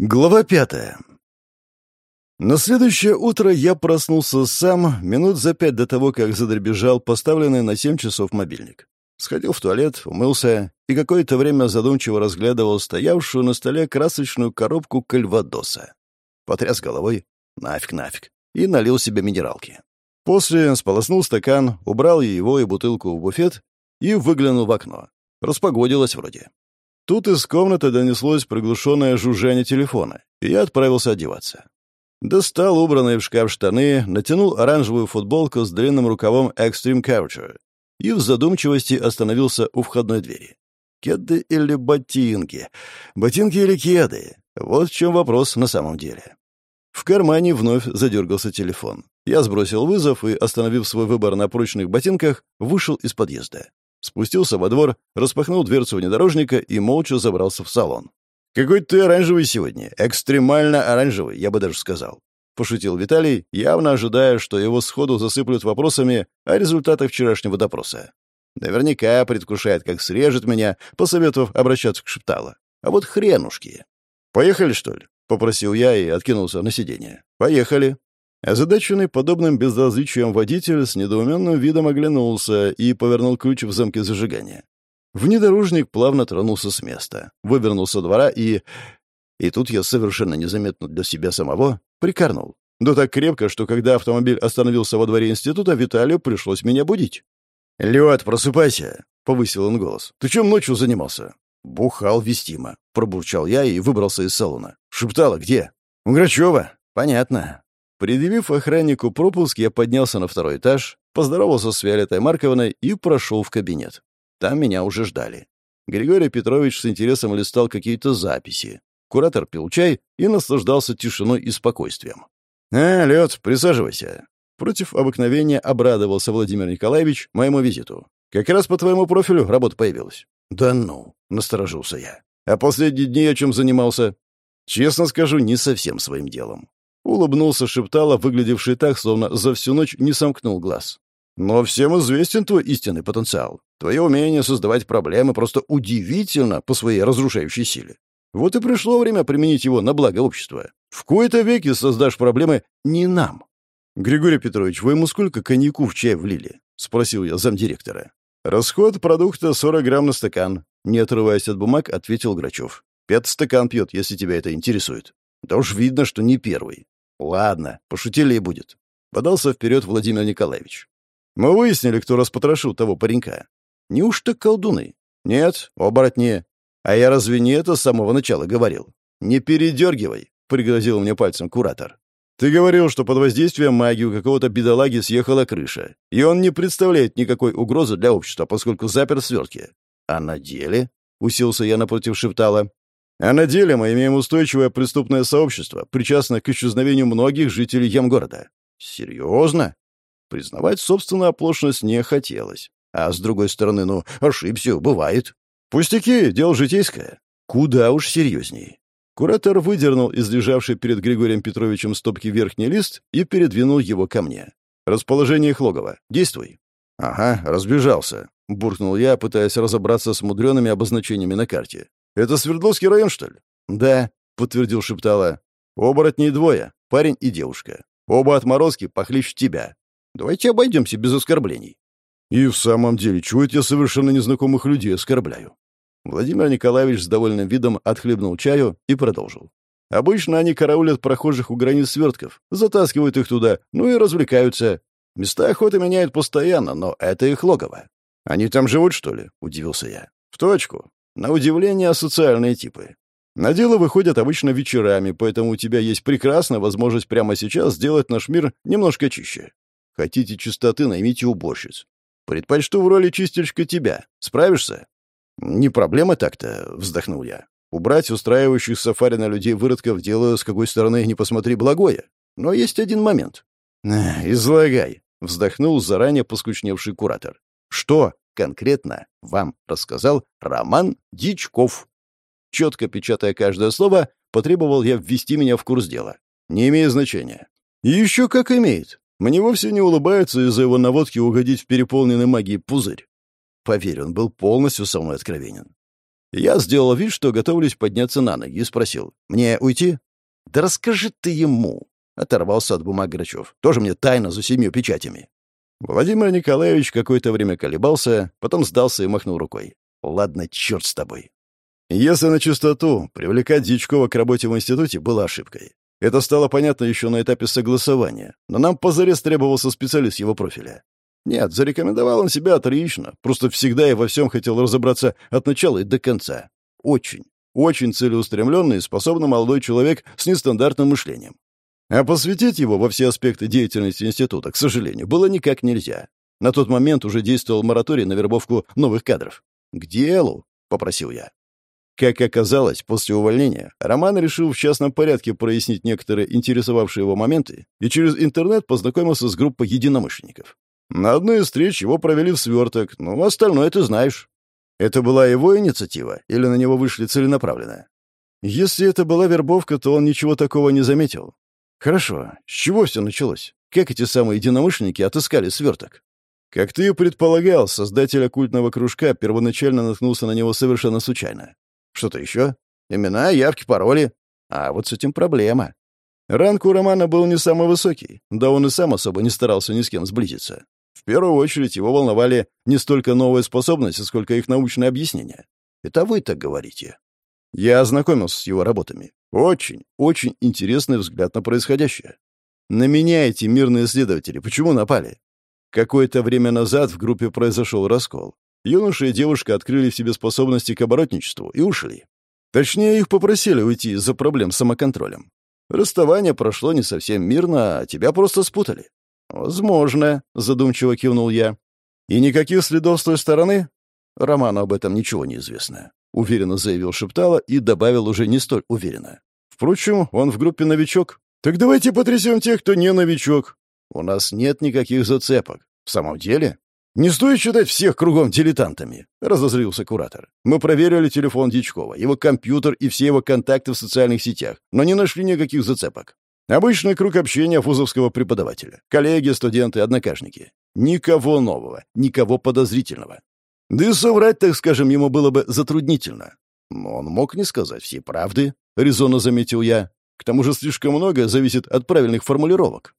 Глава пятая. На следующее утро я проснулся сам минут за пять до того, как задребежал поставленный на семь часов мобильник. Сходил в туалет, умылся и какое-то время задумчиво разглядывал стоявшую на столе красочную коробку кальвадоса. Потряс головой, нафиг, нафиг, и налил себе минералки. После сполоснул стакан, убрал его и бутылку в буфет и выглянул в окно. Распогодилось вроде. Тут из комнаты донеслось приглушенное жужжание телефона, и я отправился одеваться. Достал убранные в шкаф штаны, натянул оранжевую футболку с длинным рукавом Extreme Couture и в задумчивости остановился у входной двери. Кеды или ботинки? Ботинки или кеды? Вот в чем вопрос на самом деле. В кармане вновь задергался телефон. Я сбросил вызов и, остановив свой выбор на прочных ботинках, вышел из подъезда. Спустился во двор, распахнул дверцу внедорожника и молча забрался в салон. «Какой ты оранжевый сегодня! Экстремально оранжевый, я бы даже сказал!» Пошутил Виталий, явно ожидая, что его сходу засыплют вопросами о результатах вчерашнего допроса. Наверняка предвкушает, как срежет меня, посоветовав обращаться к Шептала. А вот хренушки. «Поехали, что ли?» — попросил я и откинулся на сиденье. «Поехали». Озадаченный подобным безразличием водитель с недоуменным видом оглянулся и повернул ключ в замке зажигания. Внедорожник плавно тронулся с места, вывернулся двора и... И тут я совершенно незаметно для себя самого прикорнул. Да так крепко, что когда автомобиль остановился во дворе института, Виталию пришлось меня будить. «Лёд, просыпайся!» — повысил он голос. «Ты чем ночью занимался?» «Бухал вестимо», — пробурчал я и выбрался из салона. «Шептала, где?» «У Грачева». «Понятно. Предъявив охраннику пропуск, я поднялся на второй этаж, поздоровался с Виолеттой Марковной и прошел в кабинет. Там меня уже ждали. Григорий Петрович с интересом листал какие-то записи. Куратор пил чай и наслаждался тишиной и спокойствием. «А, Лед, присаживайся». Против обыкновения обрадовался Владимир Николаевич моему визиту. «Как раз по твоему профилю работа появилась». «Да ну», — насторожился я. «А последние дни о чем занимался?» «Честно скажу, не совсем своим делом. Улыбнулся Шептала, выглядевший так, словно за всю ночь не сомкнул глаз. «Но всем известен твой истинный потенциал. Твое умение создавать проблемы просто удивительно по своей разрушающей силе. Вот и пришло время применить его на благо общества. В кои-то веки создашь проблемы не нам». «Григорий Петрович, вы ему сколько коньяку в чай влили?» — спросил я замдиректора. «Расход продукта 40 грамм на стакан», — не отрываясь от бумаг, ответил Грачев. «Пятый стакан пьет, если тебя это интересует». «Да уж видно, что не первый. «Ладно, пошутили и будет», — подался вперед Владимир Николаевич. «Мы выяснили, кто распотрошил того паренька. Неужто колдуны? Нет, оборотни. А я разве не это с самого начала говорил? Не передергивай», — пригрозил мне пальцем куратор. «Ты говорил, что под воздействием магии у какого-то бедолаги съехала крыша, и он не представляет никакой угрозы для общества, поскольку запер в. А на деле?» — усился я напротив Шептала. А на деле мы имеем устойчивое преступное сообщество, причастное к исчезновению многих жителей Ямгорода. Серьезно? Признавать собственную оплошность не хотелось. А с другой стороны, ну, ошибся, бывает. Пустяки, дело житейское. Куда уж серьезней. Куратор выдернул из лежавшей перед Григорием Петровичем стопки верхний лист и передвинул его ко мне. «Расположение их логова. Действуй». «Ага, разбежался», — буркнул я, пытаясь разобраться с мудреными обозначениями на карте. «Это Свердловский район, что ли?» «Да», — подтвердил Шептала. «Оборотней двое, парень и девушка. Оба отморозки похлеще тебя. Давайте обойдемся без оскорблений». «И в самом деле, чего это я совершенно незнакомых людей оскорбляю?» Владимир Николаевич с довольным видом отхлебнул чаю и продолжил. «Обычно они караулят прохожих у границ свертков, затаскивают их туда, ну и развлекаются. Места охоты меняют постоянно, но это их логово. Они там живут, что ли?» — удивился я. «В точку. На удивление, социальные типы. На дело выходят обычно вечерами, поэтому у тебя есть прекрасная возможность прямо сейчас сделать наш мир немножко чище. Хотите чистоты, наймите уборщиц. Предпочту в роли чистильщика тебя. Справишься? Не проблема так-то, вздохнул я. Убрать устраивающих сафари на людей выродков дело, с какой стороны не посмотри, благое. Но есть один момент. «Излагай», — вздохнул заранее поскучневший куратор. «Что?» Конкретно вам рассказал Роман Дичков. Четко печатая каждое слово, потребовал я ввести меня в курс дела. Не имеет значения. Еще как имеет. Мне вовсе не улыбается из-за его наводки угодить в переполненный магией пузырь. Поверь, он был полностью со мной откровенен. Я сделал вид, что готовлюсь подняться на ноги, и спросил. «Мне уйти?» «Да расскажи ты ему!» — оторвался от бумаг Грачев. «Тоже мне тайна за семью печатями». Владимир Николаевич какое-то время колебался, потом сдался и махнул рукой. «Ладно, черт с тобой». Если на чистоту, привлекать Дьячкова к работе в институте было ошибкой. Это стало понятно еще на этапе согласования, но нам позарез требовался специалист его профиля. Нет, зарекомендовал он себя отлично, просто всегда и во всем хотел разобраться от начала и до конца. Очень, очень целеустремленный и способный молодой человек с нестандартным мышлением. А посвятить его во все аспекты деятельности института, к сожалению, было никак нельзя. На тот момент уже действовал мораторий на вербовку новых кадров. «К делу», — попросил я. Как оказалось, после увольнения Роман решил в частном порядке прояснить некоторые интересовавшие его моменты и через интернет познакомился с группой единомышленников. На одной из встреч его провели в сверток, но остальное ты знаешь. Это была его инициатива или на него вышли целенаправленно? Если это была вербовка, то он ничего такого не заметил. Хорошо. С чего все началось? Как эти самые единомышленники отыскали сверток? Как ты и предполагал, создатель оккультного кружка первоначально наткнулся на него совершенно случайно. Что-то еще? Имена, явки, пароли. А вот с этим проблема. Ранг у Романа был не самый высокий, да он и сам особо не старался ни с кем сблизиться. В первую очередь его волновали не столько новые способности, сколько их научное объяснение. Это вы так говорите. Я ознакомился с его работами. Очень, очень интересный взгляд на происходящее. На меня эти мирные следователи почему напали? Какое-то время назад в группе произошел раскол. Юноша и девушка открыли в себе способности к оборотничеству и ушли. Точнее, их попросили уйти из-за проблем с самоконтролем. Расставание прошло не совсем мирно, а тебя просто спутали. «Возможно», — задумчиво кивнул я. «И никаких следов с той стороны?» Роману об этом ничего не известно. — уверенно заявил Шептала и добавил уже не столь уверенно. «Впрочем, он в группе новичок. Так давайте потрясем тех, кто не новичок. У нас нет никаких зацепок. В самом деле?» «Не стоит считать всех кругом дилетантами», — разозлился куратор. «Мы проверили телефон Дичкова, его компьютер и все его контакты в социальных сетях, но не нашли никаких зацепок. Обычный круг общения фузовского преподавателя. Коллеги, студенты, однокашники. Никого нового, никого подозрительного. Да и соврать, так скажем, ему было бы затруднительно. Но он мог не сказать всей правды, — резонно заметил я. К тому же слишком многое зависит от правильных формулировок.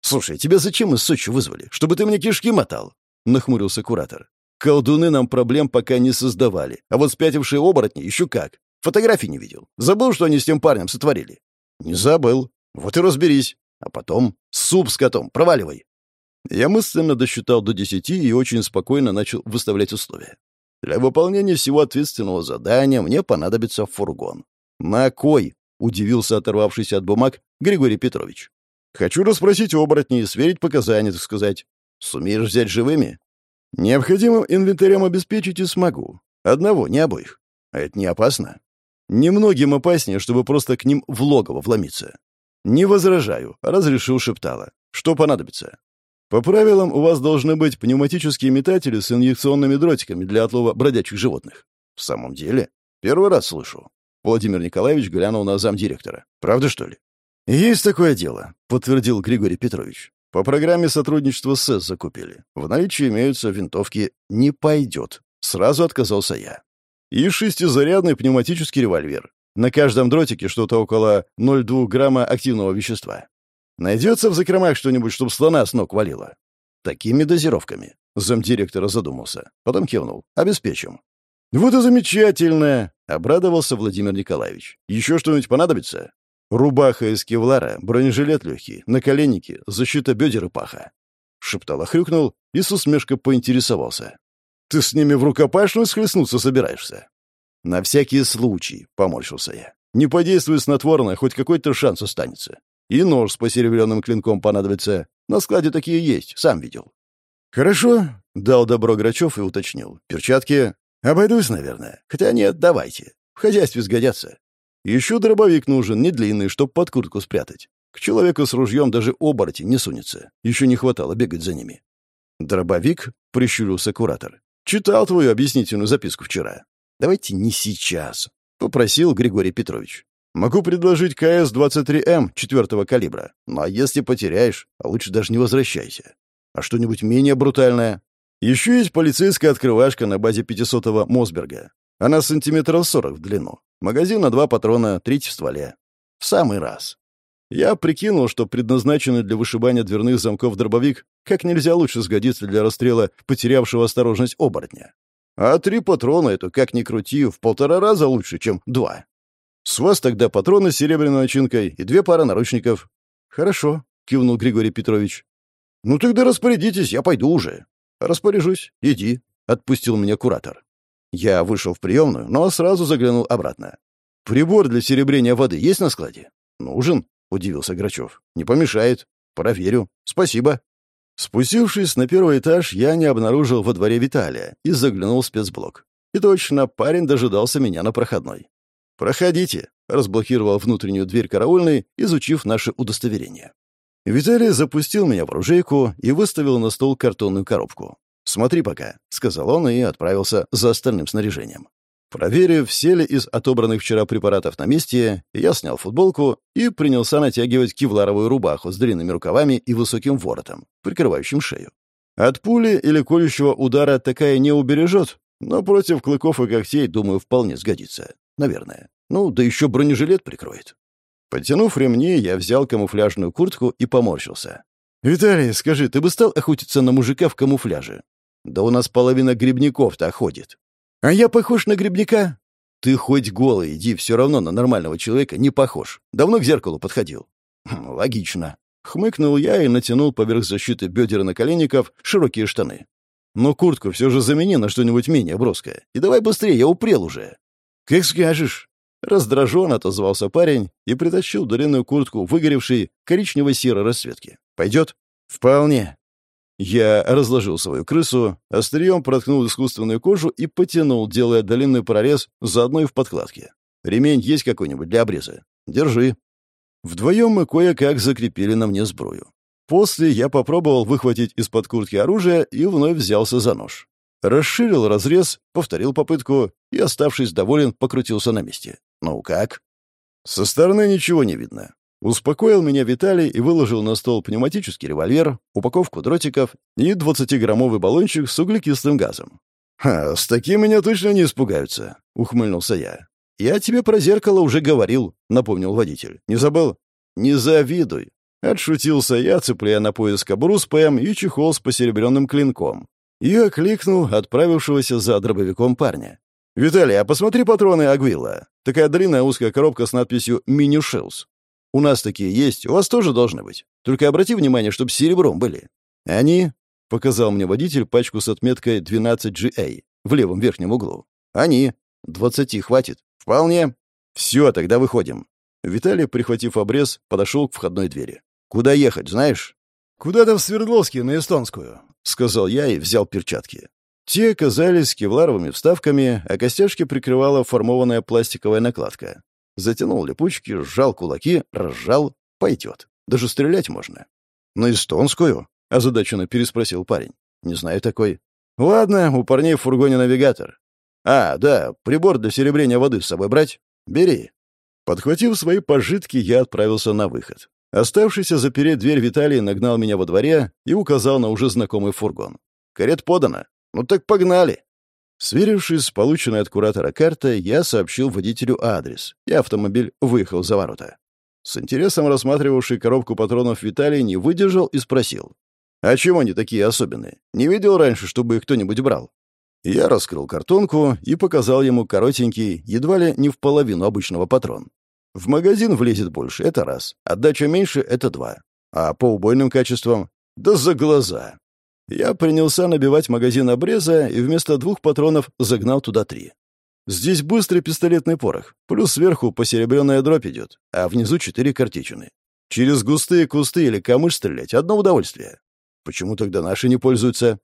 «Слушай, тебя зачем из Сочи вызвали? Чтобы ты мне кишки мотал?» — нахмурился куратор. «Колдуны нам проблем пока не создавали, а вот спятившие оборотни еще как. Фотографий не видел. Забыл, что они с тем парнем сотворили?» «Не забыл. Вот и разберись. А потом суп с котом. Проваливай». Я мысленно досчитал до десяти и очень спокойно начал выставлять условия. Для выполнения всего ответственного задания мне понадобится фургон. «На кой?» — удивился оторвавшийся от бумаг Григорий Петрович. «Хочу расспросить оборотней и сверить показания, так сказать. Сумеешь взять живыми?» «Необходимым инвентарем обеспечить и смогу. Одного, не обоих. А это не опасно?» «Немногим опаснее, чтобы просто к ним в логово вломиться». «Не возражаю», — разрешил шептала. «Что понадобится?» По правилам, у вас должны быть пневматические метатели с инъекционными дротиками для отлова бродячих животных. В самом деле? Первый раз слышу. Владимир Николаевич глянул на замдиректора. Правда, что ли? Есть такое дело, подтвердил Григорий Петрович. По программе сотрудничества с СЭС закупили. В наличии имеются винтовки. Не пойдет. Сразу отказался я. И шестизарядный пневматический револьвер. На каждом дротике что-то около 0,2 грамма активного вещества. Найдется в закромах что-нибудь, чтоб слона с ног валило? Такими дозировками. Замдиректора задумался. Потом кивнул. Обеспечим. Вот и замечательно! Обрадовался Владимир Николаевич. Еще что-нибудь понадобится? Рубаха из кевлара, бронежилет легкий, наколенники, защита бедер и паха. Шептало хрюкнул и с усмешкой поинтересовался. «Ты с ними в рукопашную схлестнуться собираешься?» «На всякий случай», — поморщился я. «Не подействует снотворное, хоть какой-то шанс останется. И нож с посеребренным клинком понадобится. На складе такие есть, сам видел». «Хорошо», — дал добро Грачев и уточнил. «Перчатки? Обойдусь, наверное. Хотя нет, давайте. В хозяйстве сгодятся. Еще дробовик нужен, не длинный, чтоб под куртку спрятать. К человеку с ружьем даже обороти не сунется. Еще не хватало бегать за ними». «Дробовик?» — прищурился куратор. «Читал твою объяснительную записку вчера». «Давайте не сейчас», — попросил Григорий Петрович. Могу предложить КС-23М четвертого калибра. Но если потеряешь, а лучше даже не возвращайся. А что-нибудь менее брутальное? Еще есть полицейская открывашка на базе 500-го Мосберга. Она сантиметров сорок в длину. Магазин на два патрона, третий в стволе. В самый раз. Я прикинул, что предназначенный для вышибания дверных замков дробовик как нельзя лучше сгодится для расстрела потерявшего осторожность оборотня. А три патрона — это, как ни крути, в полтора раза лучше, чем два. С вас тогда патроны с серебряной начинкой и две пары наручников. Хорошо, — кивнул Григорий Петрович. Ну тогда распорядитесь, я пойду уже. Распоряжусь. Иди, — отпустил меня куратор. Я вышел в приемную, но сразу заглянул обратно. «Прибор для серебрения воды есть на складе?» «Нужен», — удивился Грачев. «Не помешает. Проверю. Спасибо». Спустившись на первый этаж, я не обнаружил во дворе Виталия и заглянул в спецблок. И точно, парень дожидался меня на проходной. «Проходите», — разблокировал внутреннюю дверь караульный, изучив наше удостоверение. Виталий запустил меня в оружейку и выставил на стол картонную коробку. «Смотри пока», — сказал он и отправился за остальным снаряжением. Проверив, все ли из отобранных вчера препаратов на месте, я снял футболку и принялся натягивать кевларовую рубаху с длинными рукавами и высоким воротом, прикрывающим шею. От пули или колющего удара такая не убережет, но против клыков и когтей, думаю, вполне сгодится. Наверное. Ну, да еще бронежилет прикроет. Подтянув ремни, я взял камуфляжную куртку и поморщился. «Виталий, скажи, ты бы стал охотиться на мужика в камуфляже? Да у нас половина грибников-то ходит. А я похож на грибника? Ты хоть голый, иди, все равно на нормального человека не похож. Давно к зеркалу подходил. Хм, логично. Хмыкнул я и натянул поверх защиты бедер и наколенников широкие штаны. Но куртку все же замени на что-нибудь менее броское. И давай быстрее, я упрел уже. Как скажешь. Раздражен отозвался парень и притащил длинную куртку, выгоревшей коричнево-серой расцветки. «Пойдет?» «Вполне», я разложил свою крысу, острием проткнул искусственную кожу и потянул, делая длинный прорез заодно и в подкладке. «Ремень есть какой-нибудь для обреза? Держи». Вдвоем мы кое-как закрепили на мне сбрую. После я попробовал выхватить из-под куртки оружие и вновь взялся за нож. Расширил разрез, повторил попытку и, оставшись доволен, покрутился на месте. «Ну как?» Со стороны ничего не видно. Успокоил меня Виталий и выложил на стол пневматический револьвер, упаковку дротиков и 20-граммовый баллончик с углекислым газом. «Ха, с таким меня точно не испугаются», — ухмыльнулся я. «Я тебе про зеркало уже говорил», — напомнил водитель. «Не забыл?» «Не завидуй», — отшутился я, цепляя на пояс кобуру с ПМ и чехол с посеребренным клинком. И окликнул отправившегося за дробовиком парня. «Виталий, а посмотри патроны Агвилла. Такая длинная узкая коробка с надписью «Мини Шилс». У нас такие есть, у вас тоже должны быть. Только обрати внимание, чтобы серебром были. Они...» — показал мне водитель пачку с отметкой 12GA в левом верхнем углу. «Они. Двадцати хватит. Вполне. Все, тогда выходим». Виталий, прихватив обрез, подошел к входной двери. «Куда ехать, знаешь?» «Куда-то в Свердловске, на Эстонскую», — сказал я и взял перчатки. Те оказались кевларовыми вставками, а костяшки прикрывала формованная пластиковая накладка. Затянул липучки, сжал кулаки, разжал. Пойдет. Даже стрелять можно. «На эстонскую?» — озадаченно переспросил парень. «Не знаю такой». «Ладно, у парней в фургоне навигатор». «А, да, прибор для серебрения воды с собой брать? Бери». Подхватив свои пожитки, я отправился на выход. Оставшийся запереть дверь Виталий нагнал меня во дворе и указал на уже знакомый фургон. «Карет подана. Ну так погнали!» Сверившись с полученной от куратора картой, я сообщил водителю адрес, и автомобиль выехал за ворота. С интересом рассматривавший коробку патронов Виталий не выдержал и спросил. «А чего они такие особенные? Не видел раньше, чтобы их кто-нибудь брал?» Я раскрыл картонку и показал ему коротенький, едва ли не в половину обычного патрон. В магазин влезет больше, это раз. Отдача меньше — это два. А по убойным качествам? Да за глаза. Я принялся набивать магазин обреза и вместо двух патронов загнал туда три. Здесь быстрый пистолетный порох, плюс сверху посеребренная дробь идет, а внизу четыре картечины. Через густые кусты или камыш стрелять — одно удовольствие. Почему тогда наши не пользуются?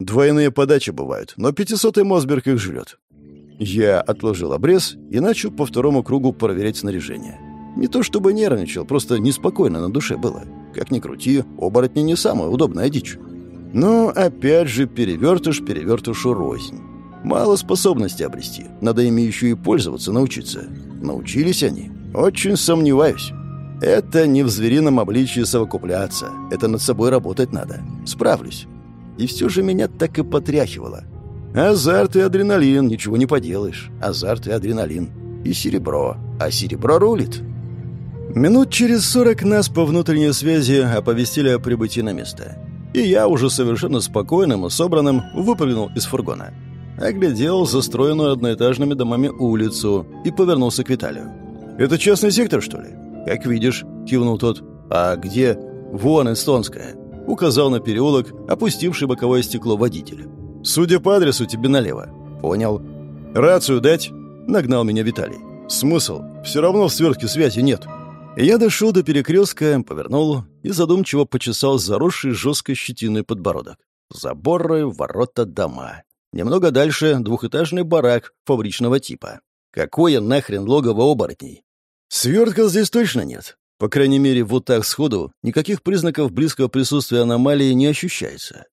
Двойные подачи бывают, но пятисотый Мосберг их жрет. Я отложил обрез и начал по второму кругу проверять снаряжение. Не то чтобы нервничал, просто неспокойно на душе было. Как ни крути, оборотни не самая удобная дичь. Но опять же перевертыш перевертышу рознь. Мало способности обрести, надо ими еще и пользоваться научиться. Научились они? Очень сомневаюсь. Это не в зверином обличии совокупляться, это над собой работать надо. Справлюсь. И все же меня так и потряхивало. Азарт и адреналин, ничего не поделаешь. Азарт и адреналин. И серебро. А серебро рулит. Минут через сорок нас по внутренней связи оповестили о прибытии на место. И я уже совершенно спокойным и собранным выпрыгнул из фургона. Оглядел застроенную одноэтажными домами улицу и повернулся к Виталию. «Это частный сектор, что ли?» «Как видишь», — кивнул тот. «А где?» «Вон, эстонская», — указал на переулок, опустивший боковое стекло водителя. «Судя по адресу, тебе налево». «Понял». «Рацию дать?» — нагнал меня Виталий. «Смысл? Все равно в свертке связи нет». Я дошел до перекрестка, повернул и задумчиво почесал заросший жесткой щетиной подбородок. Заборы, ворота, дома. Немного дальше двухэтажный барак фабричного типа. Какое нахрен логово оборотней? Свертка здесь точно нет. По крайней мере, вот так сходу никаких признаков близкого присутствия аномалии не ощущается.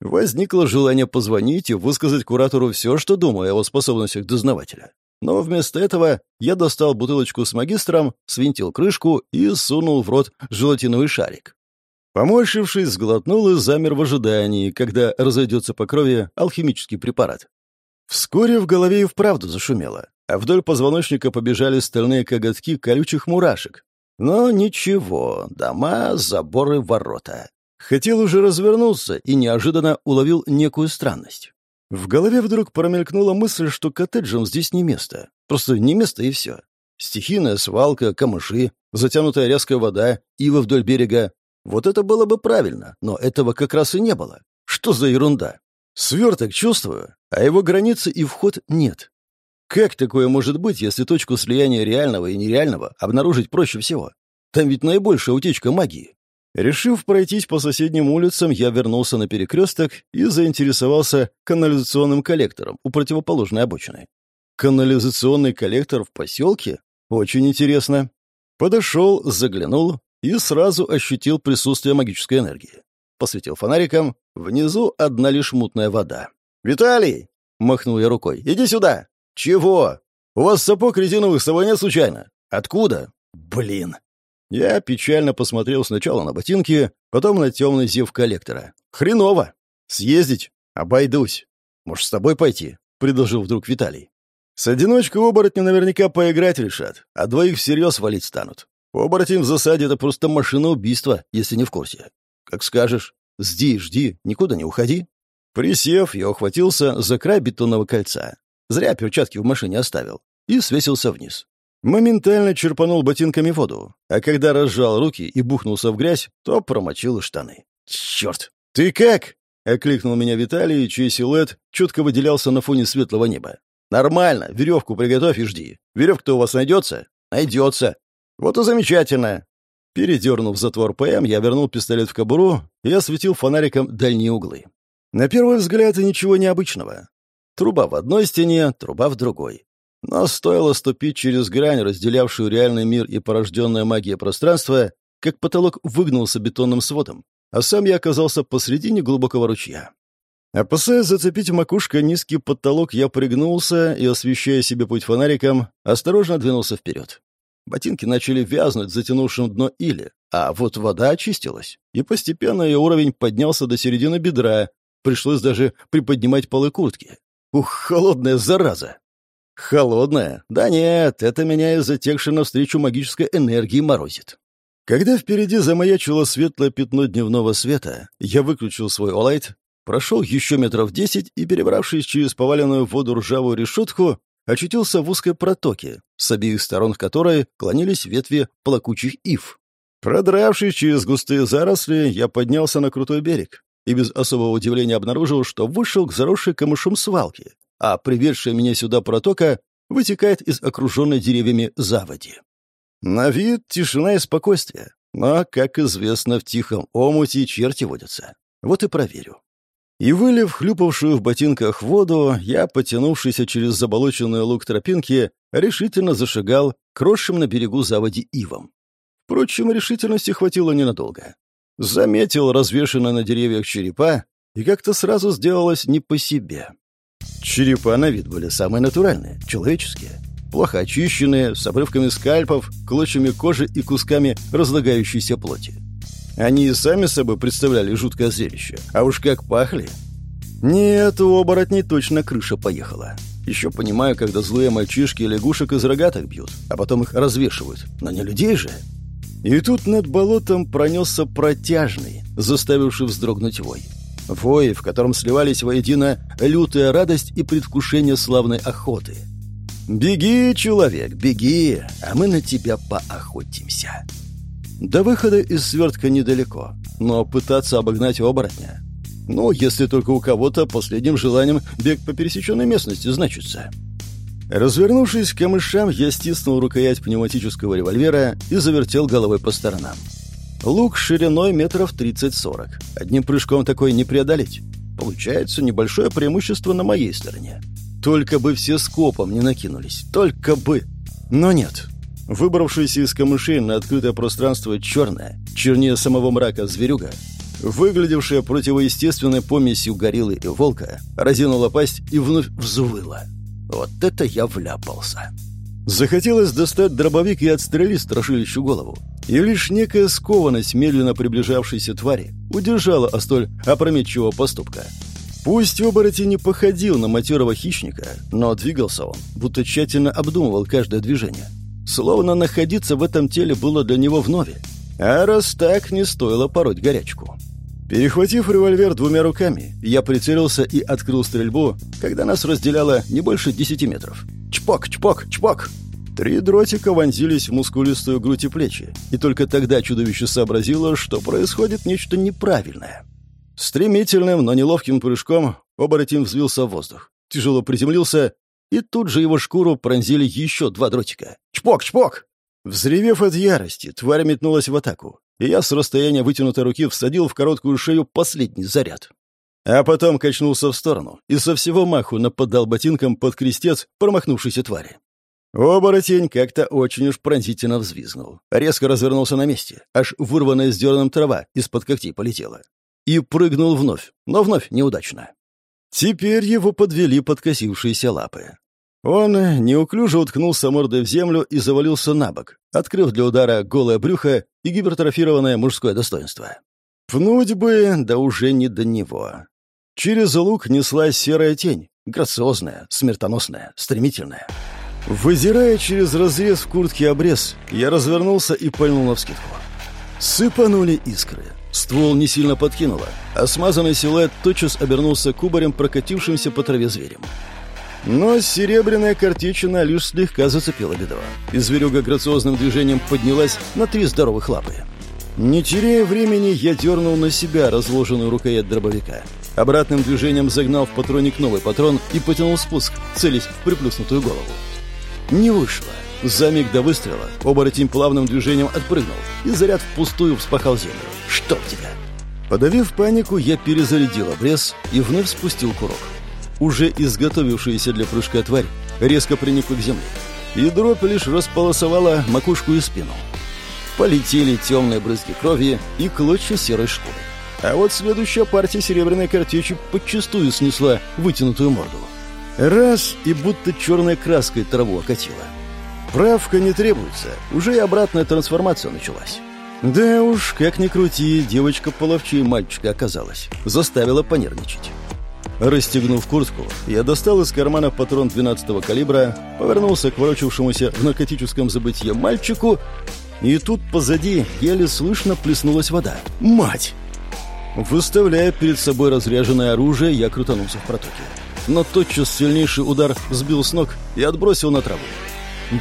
Возникло желание позвонить и высказать куратору все, что думаю о его способностях дознавателя. Но вместо этого я достал бутылочку с магистром, свинтил крышку и сунул в рот желатиновый шарик. Поморщившись, сглотнул и замер в ожидании, когда разойдется по крови алхимический препарат. Вскоре в голове и вправду зашумело, а вдоль позвоночника побежали стальные коготки колючих мурашек. Но ничего, дома, заборы, ворота. Хотел уже развернуться и неожиданно уловил некую странность. В голове вдруг промелькнула мысль, что коттеджам здесь не место. Просто не место и все. Стихийная свалка, камыши, затянутая резкая вода, ива вдоль берега. Вот это было бы правильно, но этого как раз и не было. Что за ерунда? Сверток чувствую, а его границы и вход нет. Как такое может быть, если точку слияния реального и нереального обнаружить проще всего? Там ведь наибольшая утечка магии. Решив пройтись по соседним улицам, я вернулся на перекресток и заинтересовался канализационным коллектором у противоположной обочины. Канализационный коллектор в поселке? Очень интересно. Подошел, заглянул и сразу ощутил присутствие магической энергии. Посветил фонариком. Внизу одна лишь мутная вода. «Виталий!» — махнул я рукой. «Иди сюда!» «Чего? У вас сапог резиновых с собой нет случайно?» «Откуда?» «Блин!» Я печально посмотрел сначала на ботинки, потом на темный зев коллектора. «Хреново! Съездить? Обойдусь. Может, с тобой пойти?» — предложил вдруг Виталий. «С одиночкой оборотни наверняка поиграть решат, а двоих всерьез валить станут. Оборотень в засаде — это просто машина убийства, если не в курсе. Как скажешь. Жди, жди, никуда не уходи». Присев, я ухватился за край бетонного кольца. Зря перчатки в машине оставил. И свесился вниз. Моментально черпанул ботинками воду, а когда разжал руки и бухнулся в грязь, то промочил штаны. «Черт! Ты как?» — окликнул меня Виталий, чей силуэт четко выделялся на фоне светлого неба. «Нормально. Веревку приготовь и жди. Веревка-то у вас найдется?» «Найдется. Вот и замечательно». Передернув затвор ПМ, я вернул пистолет в кобуру и осветил фонариком дальние углы. На первый взгляд ничего необычного. Труба в одной стене, труба в другой. Но стоило ступить через грань, разделявшую реальный мир и порожденная магия пространства, как потолок выгнулся бетонным сводом, а сам я оказался посредине глубокого ручья. Опасаясь зацепить макушкой низкий потолок, я пригнулся и, освещая себе путь фонариком, осторожно двинулся вперед. Ботинки начали вязнуть затянувшим дно или, а вот вода очистилась, и постепенно ее уровень поднялся до середины бедра, пришлось даже приподнимать полы куртки. Ух, холодная зараза! Холодная? Да нет, это меня из затекшей навстречу магической энергии морозит. Когда впереди замаячило светлое пятно дневного света, я выключил свой олайт, прошел еще метров десять и, перебравшись через поваленную в воду ржавую решетку, очутился в узкой протоке, с обеих сторон которой клонились ветви плакучих ив. Продравшись через густые заросли, я поднялся на крутой берег и без особого удивления обнаружил, что вышел к заросшей камышом свалке, а приведшая меня сюда протока вытекает из окруженной деревьями заводи. На вид тишина и спокойствие, но, как известно, в тихом омуте черти водятся. Вот и проверю. И вылив хлюпавшую в ботинках воду, я, потянувшийся через заболоченный луг тропинки, решительно зашагал к росшим на берегу заводи ивам. Впрочем, решительности хватило ненадолго. Заметил развешанные на деревьях черепа, и как-то сразу сделалось не по себе. Черепа на вид были самые натуральные, человеческие. Плохо очищенные, с обрывками скальпов, клочьями кожи и кусками разлагающейся плоти. Они и сами собой представляли жуткое зрелище, а уж как пахли. Нет, у оборотней точно крыша поехала. Еще понимаю, когда злые мальчишки лягушек из рогаток бьют, а потом их развешивают. Но не людей же. И тут над болотом пронесся протяжный, заставивший вздрогнуть вой. Вой, в котором сливались воедино лютая радость и предвкушение славной охоты. «Беги, человек, беги, а мы на тебя поохотимся». До выхода из свертка недалеко, но пытаться обогнать оборотня... Ну, если только у кого-то последним желанием бег по пересеченной местности значится. Развернувшись к камышам, я стиснул рукоять пневматического револьвера и завертел головой по сторонам. Лук шириной метров 30-40. Одним прыжком такой не преодолеть. Получается небольшое преимущество на моей стороне. Только бы все скопом не накинулись. Только бы. Но нет. Выбравшийся из камышей на открытое пространство черное, чернее самого мрака зверюга, выглядевшая противоестественной помесью гориллы и волка, разинула пасть и вновь взвыла. Вот это я вляпался. Захотелось достать дробовик и отстрелить страшилищу голову. И лишь некая скованность медленно приближавшейся твари удержала от столь опрометчивого поступка. Пусть оборотень не походил на матерого хищника, но двигался он, будто тщательно обдумывал каждое движение. Словно находиться в этом теле было для него вновь. А раз так, не стоило пороть горячку. Перехватив револьвер двумя руками, я прицелился и открыл стрельбу, когда нас разделяло не больше десяти метров. Чпок, чпок, чпок! Три дротика вонзились в мускулистую грудь и плечи, и только тогда чудовище сообразило, что происходит нечто неправильное. Стремительным, но неловким прыжком оборотень взвился в воздух, тяжело приземлился, и тут же его шкуру пронзили еще два дротика. Чпок, чпок! Взревев от ярости, тварь метнулась в атаку, и я с расстояния вытянутой руки всадил в короткую шею последний заряд. А потом качнулся в сторону и со всего маху нападал ботинком под крестец промахнувшейся твари. Оборотень как-то очень уж пронзительно взвизгнул. Резко развернулся на месте, аж вырванная с дерном трава из-под когтей полетела. И прыгнул вновь, но вновь неудачно. Теперь его подвели подкосившиеся лапы. Он неуклюже уткнулся мордой в землю и завалился на бок, открыв для удара голое брюхо и гипертрофированное мужское достоинство. Пнуть бы, да уже не до него. Через лук неслась серая тень, грациозная, смертоносная, стремительная. Вызирая через разрез в куртке обрез, я развернулся и пальнул навскидку. Сыпанули искры. Ствол не сильно подкинуло, а смазанный силуэт тотчас обернулся кубарем, прокатившимся по траве зверем. Но серебряная картечина лишь слегка зацепила бедро, и зверюга грациозным движением поднялась на три здоровых лапы. Не теряя времени, я дернул на себя разложенную рукоять дробовика. Обратным движением загнал в патроник новый патрон и потянул спуск, целясь в приплюснутую голову. Не вышло. За миг до выстрела оборотень плавным движением отпрыгнул, и заряд впустую вспахал землю. «Чтоб тебя!» Подавив панику, я перезарядил обрез и вновь спустил курок уже изготовившаяся для прыжка тварь, резко приникла к земле. И дробь лишь располосовала макушку и спину. Полетели темные брызги крови и клочья серой шкуры. А вот следующая партия серебряной картечи подчастую снесла вытянутую морду. Раз, и будто черной краской траву окатила. Правка не требуется, уже и обратная трансформация началась. Да уж, как ни крути, девочка половчей мальчика оказалась. Заставила понервничать. Расстегнув куртку, я достал из кармана патрон 12-го калибра, повернулся к ворочавшемуся в наркотическом забытье мальчику, и тут позади еле слышно плеснулась вода. «Мать!» Выставляя перед собой разряженное оружие, я крутанулся в протоке. Но тотчас сильнейший удар сбил с ног и отбросил на траву.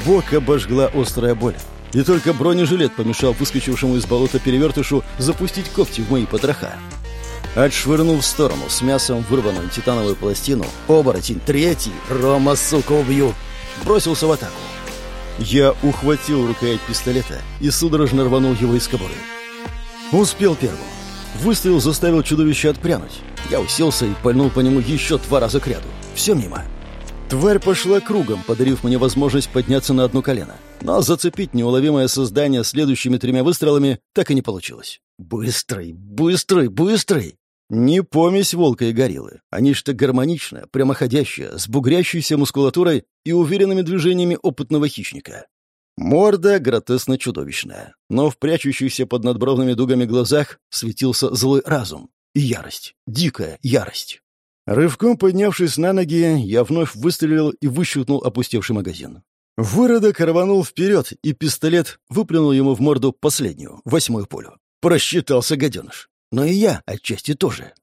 Бок обожгла острая боль. И только бронежилет помешал выскочившему из болота перевертышу запустить когти в мои потроха. Отшвырнув в сторону с мясом вырванную титановую пластину, оборотень третий, Рома, сука, убью, бросился в атаку. Я ухватил рукоять пистолета и судорожно рванул его из кобуры. Успел первым. Выстрел заставил чудовище отпрянуть. Я уселся и пальнул по нему еще два раза к ряду. Все мимо. Тварь пошла кругом, подарив мне возможность подняться на одно колено. Но зацепить неуловимое создание следующими тремя выстрелами так и не получилось. «Быстрый, быстрый, быстрый!» Не помесь волка и гориллы, а нечто гармоничное, прямоходящее, с бугрящейся мускулатурой и уверенными движениями опытного хищника. Морда гротесно чудовищная, но в прячущихся под надбровными дугами глазах светился злой разум и ярость, дикая ярость. Рывком поднявшись на ноги, я вновь выстрелил и выщелкнул опустевший магазин. Выродок рванул вперед, и пистолет выплюнул ему в морду последнюю, восьмую пулю. Просчитался гаденыш. Но и я отчасти тоже.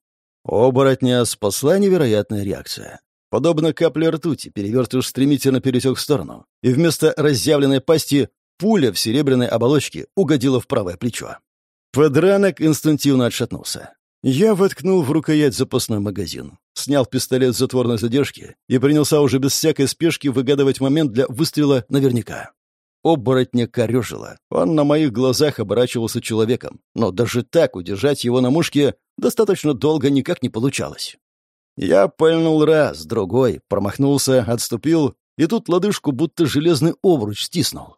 Оборотня спасла невероятная реакция. Подобно капле ртути, перевертыш стремительно пересек сторону, и вместо разъявленной пасти пуля в серебряной оболочке угодила в правое плечо. Подранок инстинктивно отшатнулся. Я воткнул в рукоять запасной магазин, снял пистолет с затворной задержки и принялся уже без всякой спешки выгадывать момент для выстрела наверняка. Оборотня корежило. Он на моих глазах оборачивался человеком, но даже так удержать его на мушке достаточно долго никак не получалось. Я пальнул раз, другой, промахнулся, отступил, и тут лодыжку будто железный обруч стиснул.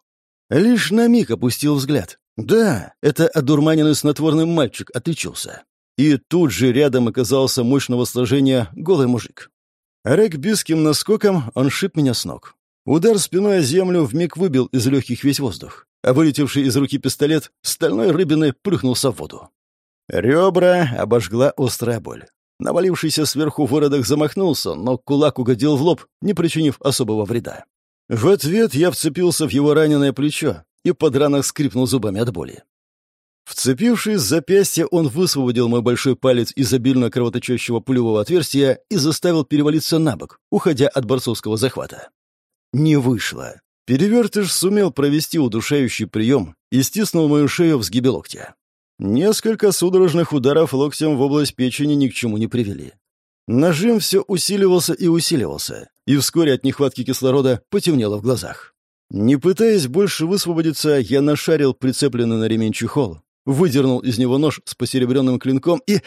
Лишь на миг опустил взгляд. Да, это одурманенный снотворный мальчик отличился. И тут же рядом оказался мощного сложения голый мужик. Регбийским наскоком он шип меня с ног. Удар спиной о землю вмиг выбил из легких весь воздух, а вылетевший из руки пистолет стальной рыбины плюхнулся в воду. Ребра обожгла острая боль. Навалившийся сверху выродок замахнулся, но кулак угодил в лоб, не причинив особого вреда. В ответ я вцепился в его раненое плечо и под ранах скрипнул зубами от боли. Вцепившись в запястье, он высвободил мой большой палец из обильно кровоточащего пулевого отверстия и заставил перевалиться на бок, уходя от борцовского захвата. Не вышло. Перевертыш сумел провести удушающий прием и стиснул мою шею в сгибе локтя. Несколько судорожных ударов локтем в область печени ни к чему не привели. Нажим все усиливался и усиливался, и вскоре от нехватки кислорода потемнело в глазах. Не пытаясь больше высвободиться, я нашарил прицепленный на ремень чехол, выдернул из него нож с посеребренным клинком и...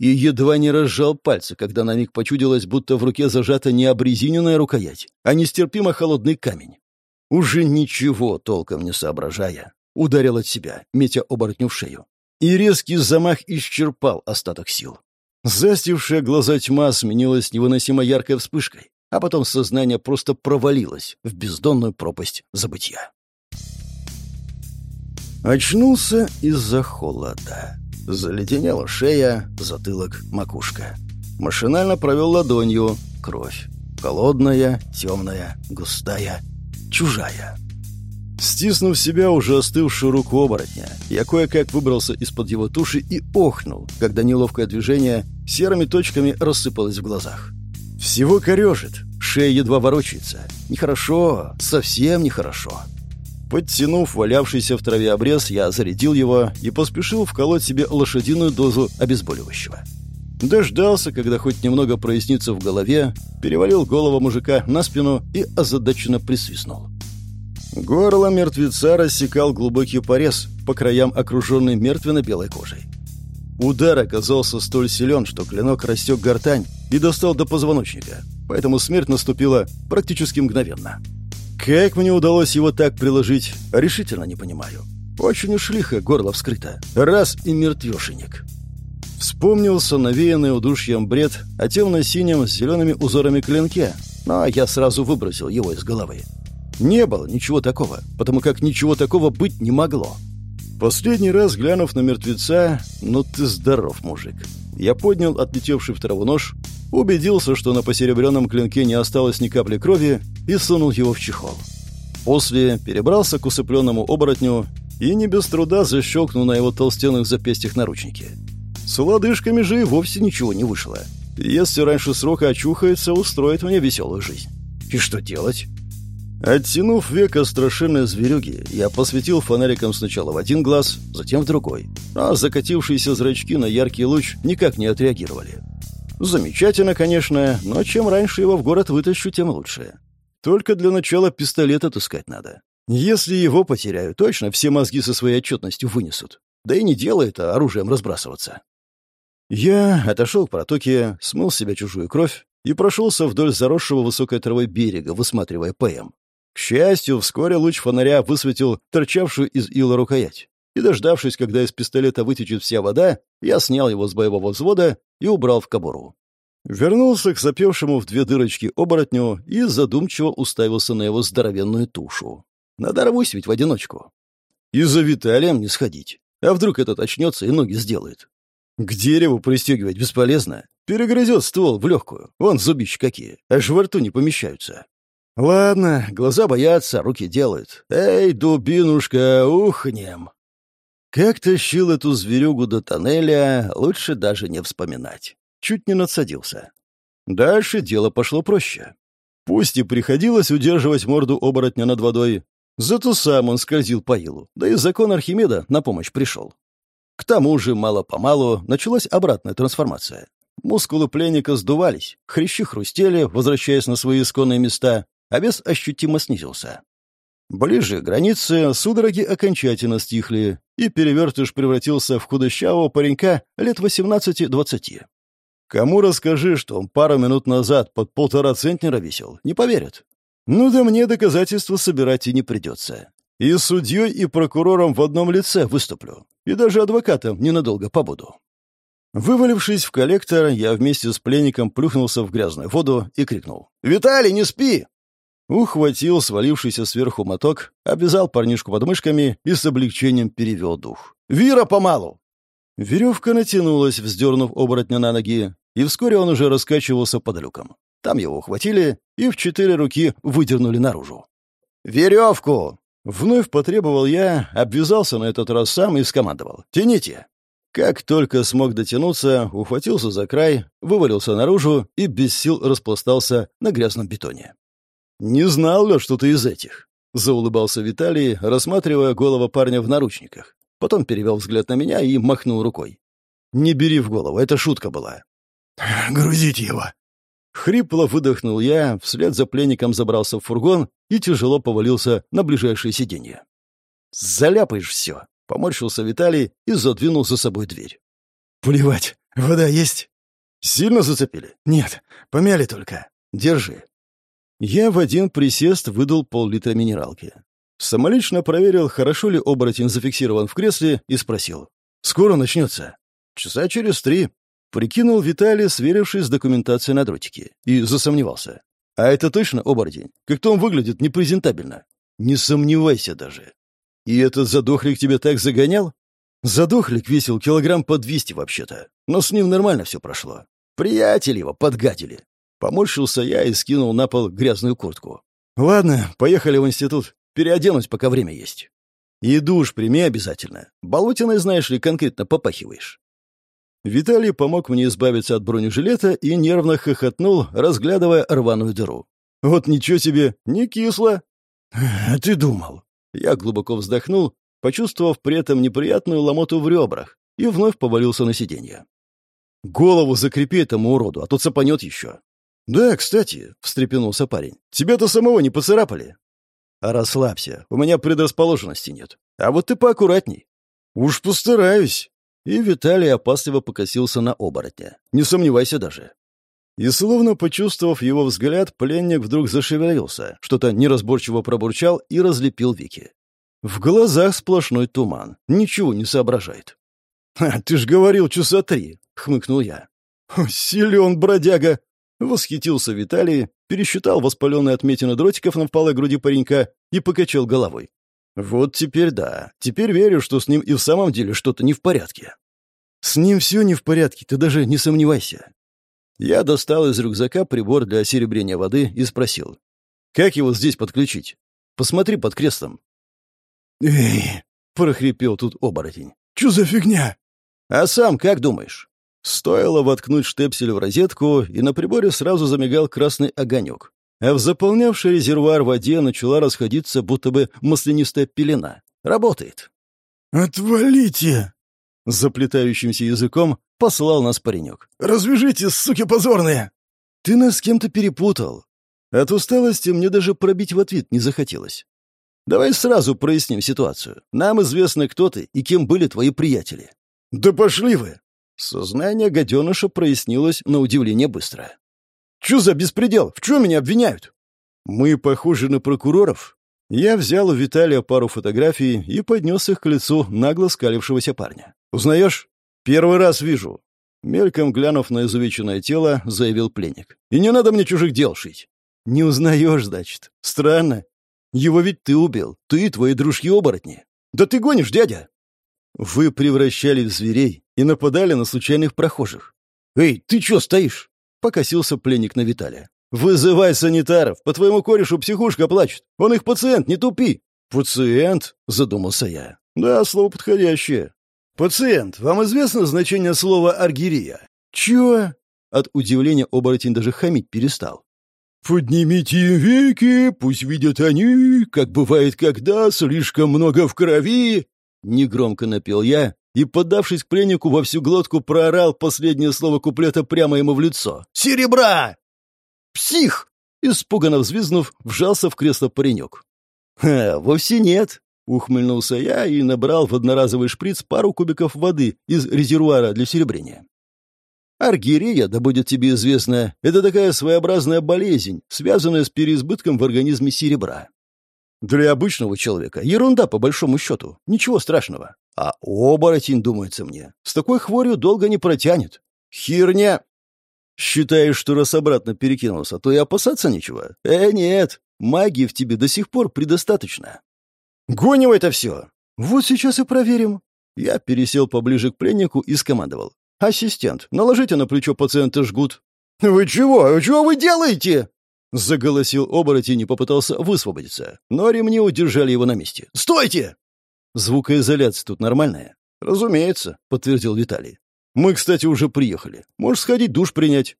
и едва не разжал пальцы, когда на миг почудилось, будто в руке зажата не обрезиненная рукоять, а нестерпимо холодный камень. Уже ничего толком не соображая, ударил от себя, метя оборотню в шею. И резкий замах исчерпал остаток сил. Застившая глаза тьма сменилась невыносимо яркой вспышкой, а потом сознание просто провалилось в бездонную пропасть забытья. Очнулся из-за холода. Заледенела шея, затылок, макушка. Машинально провел ладонью. Кровь. Холодная, темная, густая, чужая. Стиснув себя уже остывшую руку оборотня, я кое-как выбрался из-под его туши и охнул, когда неловкое движение серыми точками рассыпалось в глазах. Всего корежит, шея едва ворочается. Нехорошо, совсем нехорошо. Подтянув валявшийся в траве обрез, я зарядил его и поспешил вколоть себе лошадиную дозу обезболивающего. Дождался, когда хоть немного прояснится в голове, перевалил голову мужика на спину и озадаченно присвистнул. Горло мертвеца рассекал глубокий порез, по краям окруженный мертвенно-белой кожей. Удар оказался столь силен, что клинок растек гортань и достал до позвоночника, поэтому смерть наступила практически мгновенно. Как мне удалось его так приложить, решительно не понимаю. Очень уж лихо горло вскрыто. Раз и мертвешенек. Вспомнился навеянный удушьем бред о темно-синем с зелеными узорами клинке, но я сразу выбросил его из головы. Не было ничего такого, потому как ничего такого быть не могло. Последний раз, глянув на мертвеца, ну ты здоров, мужик. Я поднял отлетевший в траву нож, убедился, что на посеребренном клинке не осталось ни капли крови, и сунул его в чехол. После перебрался к усыпленному оборотню и не без труда защелкнул на его толстенных запястьях наручники. С лодыжками же и вовсе ничего не вышло. Если раньше срока очухается, устроит мне веселую жизнь. И что делать? Оттянув века страшенной зверюги, я посветил фонариком сначала в один глаз, затем в другой. А закатившиеся зрачки на яркий луч никак не отреагировали. Замечательно, конечно, но чем раньше его в город вытащу, тем лучше. Только для начала пистолет отыскать надо. Если его потеряю, точно все мозги со своей отчетностью вынесут. Да и не дело это оружием разбрасываться. Я отошел к протоке, смыл себя чужую кровь и прошелся вдоль заросшего высокой травой берега, высматривая ПМ. К счастью, вскоре луч фонаря высветил торчавшую из ила рукоять. И, дождавшись, когда из пистолета вытечет вся вода, я снял его с боевого взвода и убрал в кобуру. Вернулся к запевшему в две дырочки оборотню и задумчиво уставился на его здоровенную тушу. Надорвусь ведь в одиночку. И за Виталием не сходить. А вдруг этот очнется и ноги сделает? К дереву пристегивать бесполезно. Перегрызет ствол в легкую. Вон зубища какие, аж во рту не помещаются. Ладно, глаза боятся, руки делают. Эй, дубинушка, ухнем. Как тащил эту зверюгу до тоннеля, лучше даже не вспоминать. Чуть не надсадился. Дальше дело пошло проще. Пусть и приходилось удерживать морду оборотня над водой, зато сам он скользил по илу, да и закон Архимеда на помощь пришел. К тому же, мало-помалу, началась обратная трансформация. Мускулы пленника сдувались, хрящи хрустели, возвращаясь на свои исконные места, а вес ощутимо снизился. Ближе к границе судороги окончательно стихли, и перевертыш превратился в худощавого паренька лет 18-20. Кому расскажи, что он пару минут назад под полтора центнера висел, не поверят. Ну да мне доказательства собирать и не придется. И судьей, и прокурором в одном лице выступлю. И даже адвокатом ненадолго побуду. Вывалившись в коллектор, я вместе с пленником плюхнулся в грязную воду и крикнул. «Виталий, не спи!» Ухватил свалившийся сверху моток, обвязал парнишку подмышками и с облегчением перевел дух. «Вира, помалу!» Веревка натянулась, вздернув оборотня на ноги, и вскоре он уже раскачивался под люком. Там его ухватили и в четыре руки выдернули наружу. «Веревку!» Вновь потребовал я, обвязался на этот раз сам и скомандовал. «Тяните!» Как только смог дотянуться, ухватился за край, вывалился наружу и без сил распластался на грязном бетоне. «Не знал ли, что ты из этих?» — заулыбался Виталий, рассматривая голову парня в наручниках. Потом перевел взгляд на меня и махнул рукой. «Не бери в голову, это шутка была». «Грузите его!» Хрипло выдохнул я, вслед за пленником забрался в фургон и тяжело повалился на ближайшее сиденье. «Заляпаешь все!» — поморщился Виталий и задвинул за собой дверь. «Плевать, вода есть?» «Сильно зацепили?» «Нет, помяли только. Держи». Я в один присест выдал пол-литра минералки. Самолично проверил, хорошо ли оборотень зафиксирован в кресле, и спросил. «Скоро начнется?» «Часа через три», — прикинул Виталий, сверившись с документацией на дротике, и засомневался. «А это точно оборотень? Как-то он выглядит непрезентабельно». «Не сомневайся даже». «И этот задохлик тебя так загонял?» «Задохлик весил килограмм по двести вообще-то, но с ним нормально все прошло. Приятель его подгадили. Поморщился я и скинул на пол грязную куртку. «Ладно, поехали в институт. Переоденусь, пока время есть. И душ прими обязательно. Болотиной, знаешь ли, конкретно попахиваешь». Виталий помог мне избавиться от бронежилета и нервно хохотнул, разглядывая рваную дыру. «Вот ничего себе, не кисло!» «А ты думал?» Я глубоко вздохнул, почувствовав при этом неприятную ломоту в ребрах, и вновь повалился на сиденье. «Голову закрепи этому уроду, а то цапанет еще. «Да, кстати», — встрепенулся парень, — «тебя-то самого не поцарапали?» «Расслабься, у меня предрасположенности нет. А вот ты поаккуратней». «Уж постараюсь». И Виталий опасливо покосился на оборотня. «Не сомневайся даже». И словно почувствовав его взгляд, пленник вдруг зашевелился, что-то неразборчиво пробурчал и разлепил веки. В глазах сплошной туман, ничего не соображает. «Ты ж говорил часа три», — хмыкнул я. «Силен, бродяга!» Восхитился Виталий, пересчитал воспаленные отметины дротиков на впалой груди паренька и покачал головой. «Вот теперь да. Теперь верю, что с ним и в самом деле что-то не в порядке». «С ним все не в порядке, ты даже не сомневайся». Я достал из рюкзака прибор для серебрения воды и спросил. «Как его здесь подключить? Посмотри под крестом». «Эй!» — прохрипел тут оборотень. «Чё за фигня?» «А сам как думаешь?» Стоило воткнуть штепсель в розетку, и на приборе сразу замигал красный огонек. А в заполнявший резервуар воде начала расходиться будто бы маслянистая пелена. Работает. «Отвалите!» Заплетающимся языком послал нас паренек. «Развяжите, суки позорные!» «Ты нас с кем-то перепутал». От усталости мне даже пробить в ответ не захотелось. «Давай сразу проясним ситуацию. Нам известно, кто ты и кем были твои приятели». «Да пошли вы!» Сознание гаденыша прояснилось на удивление быстро. «Чё за беспредел? В чем меня обвиняют?» «Мы похожи на прокуроров?» Я взял у Виталия пару фотографий и поднес их к лицу нагло скалившегося парня. «Узнаешь?» «Первый раз вижу». Мельком глянув на изувеченное тело, заявил пленник. «И не надо мне чужих дел шить». «Не узнаешь, значит? Странно. Его ведь ты убил. Ты и твои дружки-оборотни». «Да ты гонишь, дядя!» «Вы превращали в зверей и нападали на случайных прохожих. «Эй, ты чё стоишь?» — покосился пленник на Виталия. «Вызывай санитаров! По твоему корешу психушка плачет! Он их пациент, не тупи!» «Пациент?» — задумался я. «Да, слово подходящее. Пациент, вам известно значение слова «аргирия»?» «Чё?» От удивления оборотень даже хамить перестал. «Поднимите веки, пусть видят они, как бывает, когда слишком много в крови!» Негромко напел я и, поддавшись к пленнику, во всю глотку проорал последнее слово куплета прямо ему в лицо. «Серебра!» «Псих!» Испуганно взвизнув, вжался в кресло паренек. «Ха, вовсе нет!» — ухмыльнулся я и набрал в одноразовый шприц пару кубиков воды из резервуара для серебрения. Аргирия, да будет тебе известно, это такая своеобразная болезнь, связанная с переизбытком в организме серебра. Для обычного человека ерунда, по большому счету, ничего страшного. А оборотень, думается мне, с такой хворью долго не протянет. Херня! Считаешь, что раз обратно перекинулся, то и опасаться нечего? Э, нет, магии в тебе до сих пор предостаточно. Гоним это все! Вот сейчас и проверим. Я пересел поближе к пленнику и скомандовал. «Ассистент, наложите на плечо пациента жгут». «Вы чего? Чего вы делаете?» Заголосил оборотень и попытался высвободиться, но ремни удержали его на месте. «Стойте!» «Звукоизоляция тут нормальная?» «Разумеется», — подтвердил Виталий. «Мы, кстати, уже приехали. Можешь сходить душ принять».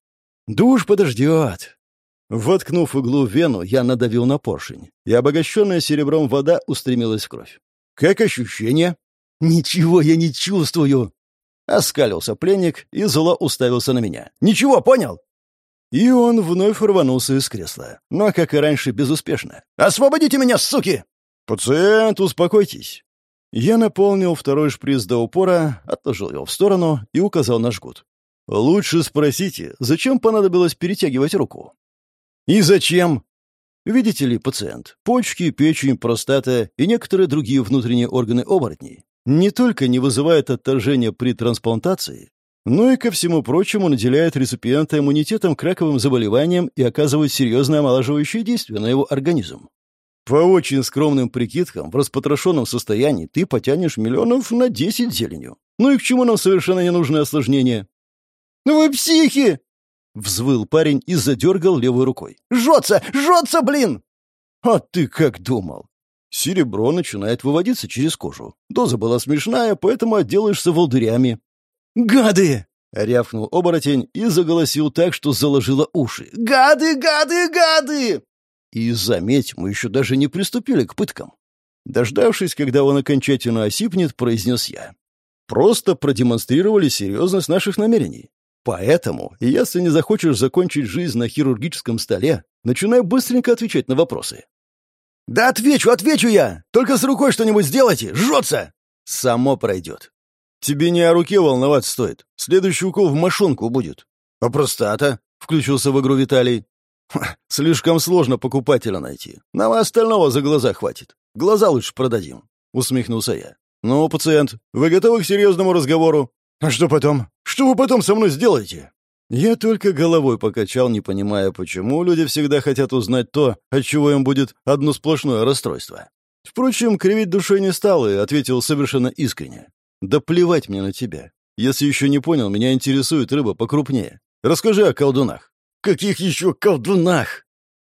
«Душ подождет». Воткнув иглу в вену, я надавил на поршень, и обогащенная серебром вода устремилась в кровь. «Как ощущение?» «Ничего я не чувствую!» Оскалился пленник и зло уставился на меня. «Ничего, понял?» И он вновь рванулся из кресла, но, как и раньше, безуспешно. «Освободите меня, суки!» «Пациент, успокойтесь!» Я наполнил второй шприц до упора, отложил его в сторону и указал на жгут. «Лучше спросите, зачем понадобилось перетягивать руку?» «И зачем?» Видите ли, пациент, почки, печень, простата и некоторые другие внутренние органы оборотней не только не вызывает отторжения при трансплантации, но и, ко всему прочему, наделяет реципиента иммунитетом к раковым заболеваниям и оказывает серьезное омолаживающее действие на его организм. По очень скромным прикидкам, в распотрошенном состоянии ты потянешь миллионов на десять зеленью. Ну и к чему нам совершенно ненужное осложнение? «Ну вы психи!» — взвыл парень и задергал левой рукой. «Жжется! Жжется, блин!» «А ты как думал? Серебро начинает выводиться через кожу. Доза была смешная, поэтому отделаешься волдырями. «Гады!» — рявкнул оборотень и заголосил так, что заложило уши. «Гады, гады, гады!» И, заметь, мы еще даже не приступили к пыткам. Дождавшись, когда он окончательно осипнет, произнес я. Просто продемонстрировали серьезность наших намерений. Поэтому, если не захочешь закончить жизнь на хирургическом столе, начинай быстренько отвечать на вопросы. «Да отвечу, отвечу я! Только с рукой что-нибудь сделайте! Жжется!» «Само пройдет. Тебе не о руке волноваться стоит. Следующий укол в мошонку будет». «А простата?» — включился в игру Виталий. «Слишком сложно покупателя найти. Нам остального за глаза хватит. Глаза лучше продадим», — усмехнулся я. «Ну, пациент, вы готовы к серьезному разговору?» «А что потом? Что вы потом со мной сделаете?» Я только головой покачал, не понимая, почему люди всегда хотят узнать то, от чего им будет одно сплошное расстройство. Впрочем, кривить душой не стал и ответил совершенно искренне. «Да плевать мне на тебя. Если еще не понял, меня интересует рыба покрупнее. Расскажи о колдунах». «Каких еще колдунах?»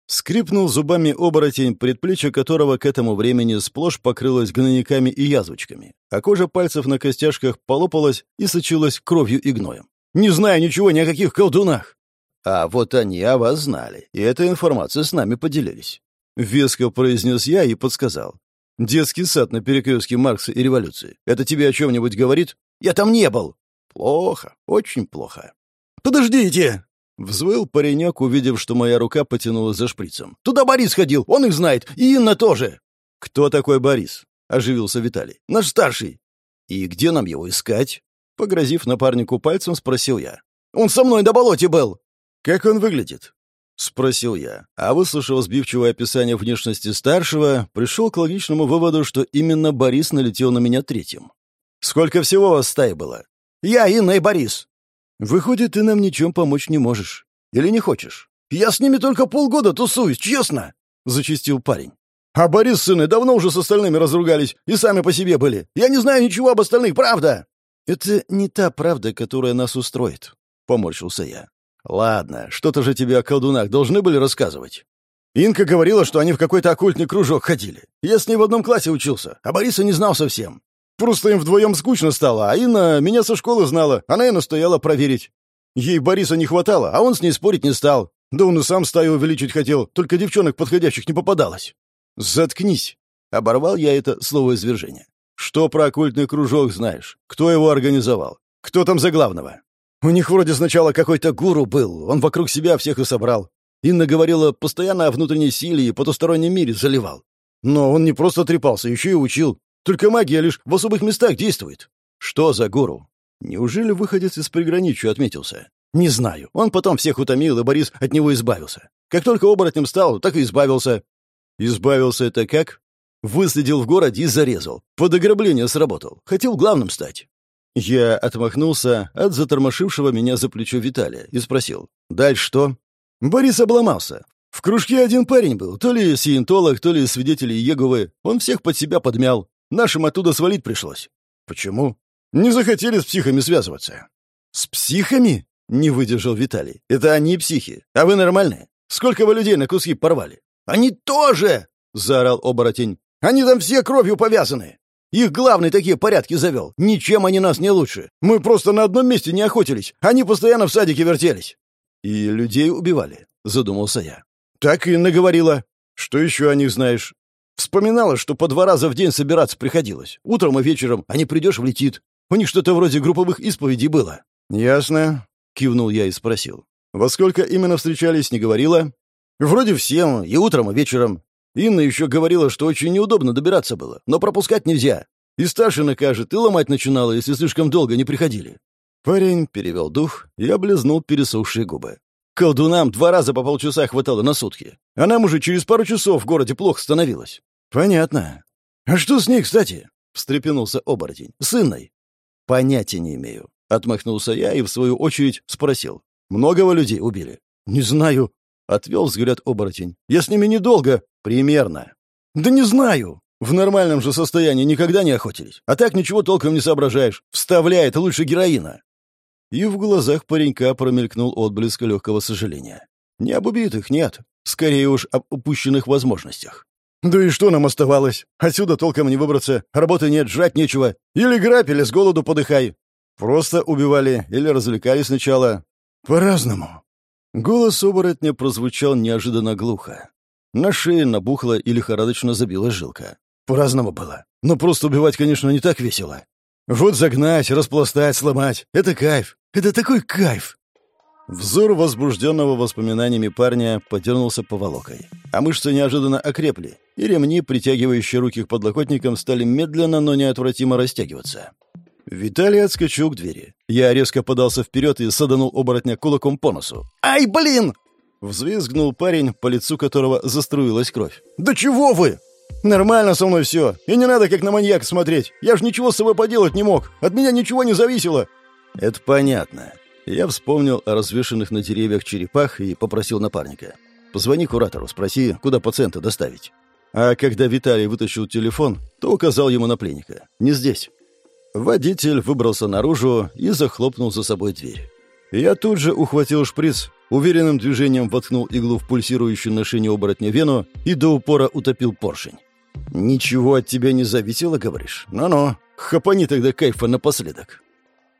Скрипнул зубами оборотень, предплечье которого к этому времени сплошь покрылось гнойниками и язвочками, а кожа пальцев на костяшках полопалась и сочилась кровью и гноем. Не знаю ничего ни о каких колдунах». «А вот они о вас знали, и этой информацией с нами поделились». Веско произнес я и подсказал. «Детский сад на перекрестке Маркса и революции. Это тебе о чем-нибудь говорит?» «Я там не был». «Плохо, очень плохо». «Подождите!» Взвыл паренек, увидев, что моя рука потянулась за шприцем. «Туда Борис ходил, он их знает, и Инна тоже!» «Кто такой Борис?» — оживился Виталий. «Наш старший». «И где нам его искать?» Погрозив напарнику пальцем, спросил я. «Он со мной на болоте был!» «Как он выглядит?» — спросил я, а, выслушав сбивчивое описание внешности старшего, пришел к логичному выводу, что именно Борис налетел на меня третьим. «Сколько всего вас стаи было?» «Я, Инна и Борис». «Выходит, ты нам ничем помочь не можешь. Или не хочешь?» «Я с ними только полгода тусуюсь, честно!» — зачистил парень. «А Борис с сыном давно уже с остальными разругались и сами по себе были. Я не знаю ничего об остальных, правда!» «Это не та правда, которая нас устроит», — поморщился я. «Ладно, что-то же тебе о колдунах должны были рассказывать». Инка говорила, что они в какой-то оккультный кружок ходили. Я с ней в одном классе учился, а Бориса не знал совсем. Просто им вдвоем скучно стало, а Инна меня со школы знала, она и настояла проверить. Ей Бориса не хватало, а он с ней спорить не стал. Да он и сам стаю увеличить хотел, только девчонок подходящих не попадалось. «Заткнись!» — оборвал я это слово извержения. «Что про оккультный кружок знаешь? Кто его организовал? Кто там за главного?» «У них вроде сначала какой-то гуру был, он вокруг себя всех и собрал. Инна говорила, постоянно о внутренней силе и потустороннем мире заливал. Но он не просто трепался, еще и учил. Только магия лишь в особых местах действует. Что за гуру? Неужели выходец из приграничья отметился? Не знаю. Он потом всех утомил, и Борис от него избавился. Как только оборотнем стал, так и избавился. Избавился это как? Выследил в городе и зарезал. Под ограбление сработал. Хотел главным стать. Я отмахнулся от затормошившего меня за плечо Виталия и спросил. «Дальше что?» Борис обломался. В кружке один парень был, то ли сиентолог, то ли свидетель Еговы. Он всех под себя подмял. Нашим оттуда свалить пришлось. Почему? Не захотели с психами связываться. С психами? Не выдержал Виталий. Это они психи, а вы нормальные. Сколько вы людей на куски порвали? Они тоже! Заорал оборотень. Они там все кровью повязаны. Их главный такие порядки завел. Ничем они нас не лучше. Мы просто на одном месте не охотились. Они постоянно в садике вертелись. «И людей убивали», — задумался я. «Так и наговорила. Что еще о них знаешь?» Вспоминала, что по два раза в день собираться приходилось. Утром и вечером, а не придешь — влетит. У них что-то вроде групповых исповедей было. «Ясно», — кивнул я и спросил. «Во сколько именно встречались, не говорила?» «Вроде всем, и утром, и вечером. Инна еще говорила, что очень неудобно добираться было, но пропускать нельзя. И старший накажет, и ломать начинала, если слишком долго не приходили. Парень перевел дух и облизнул пересохшие губы. Колдунам два раза по полчаса хватало на сутки. А нам уже через пару часов в городе плохо становилось. Понятно. А что с ней, кстати? Встрепенулся оборотень. С Инной. Понятия не имею. Отмахнулся я и, в свою очередь, спросил. Многого людей убили? Не знаю. Отвел взгляд оборотень. Я с ними недолго. Примерно. Да не знаю. В нормальном же состоянии никогда не охотились. А так ничего толком не соображаешь. Вставляет лучше героина и в глазах паренька промелькнул отблеск легкого сожаления. Не об убитых, нет. Скорее уж об упущенных возможностях. «Да и что нам оставалось? Отсюда толком не выбраться. Работы нет, жрать нечего. Или грабь, или с голоду подыхай. Просто убивали или развлекались сначала. По-разному». Голос оборотня прозвучал неожиданно глухо. На шее набухла и лихорадочно забила жилка. По-разному было. Но просто убивать, конечно, не так весело. Вот загнать, распластать, сломать — это кайф. Это такой кайф!» Взор возбужденного воспоминаниями парня подернулся поволокой, а мышцы неожиданно окрепли, и ремни, притягивающие руки к подлокотникам, стали медленно, но неотвратимо растягиваться. Виталий отскочил к двери. Я резко подался вперед и саданул оборотня кулаком по носу. «Ай, блин!» Взвизгнул парень, по лицу которого заструилась кровь. «Да чего вы?» «Нормально со мной все. И не надо как на маньяка смотреть. Я же ничего с собой поделать не мог. От меня ничего не зависело». «Это понятно». Я вспомнил о развешенных на деревьях черепах и попросил напарника. «Позвони куратору, спроси, куда пациента доставить». А когда Виталий вытащил телефон, то указал ему на пленника. «Не здесь». Водитель выбрался наружу и захлопнул за собой дверь. Я тут же ухватил шприц, уверенным движением воткнул иглу в пульсирующую на шине оборотня вену и до упора утопил поршень. «Ничего от тебя не зависело, говоришь? Ну-ну, хапани тогда кайфа напоследок».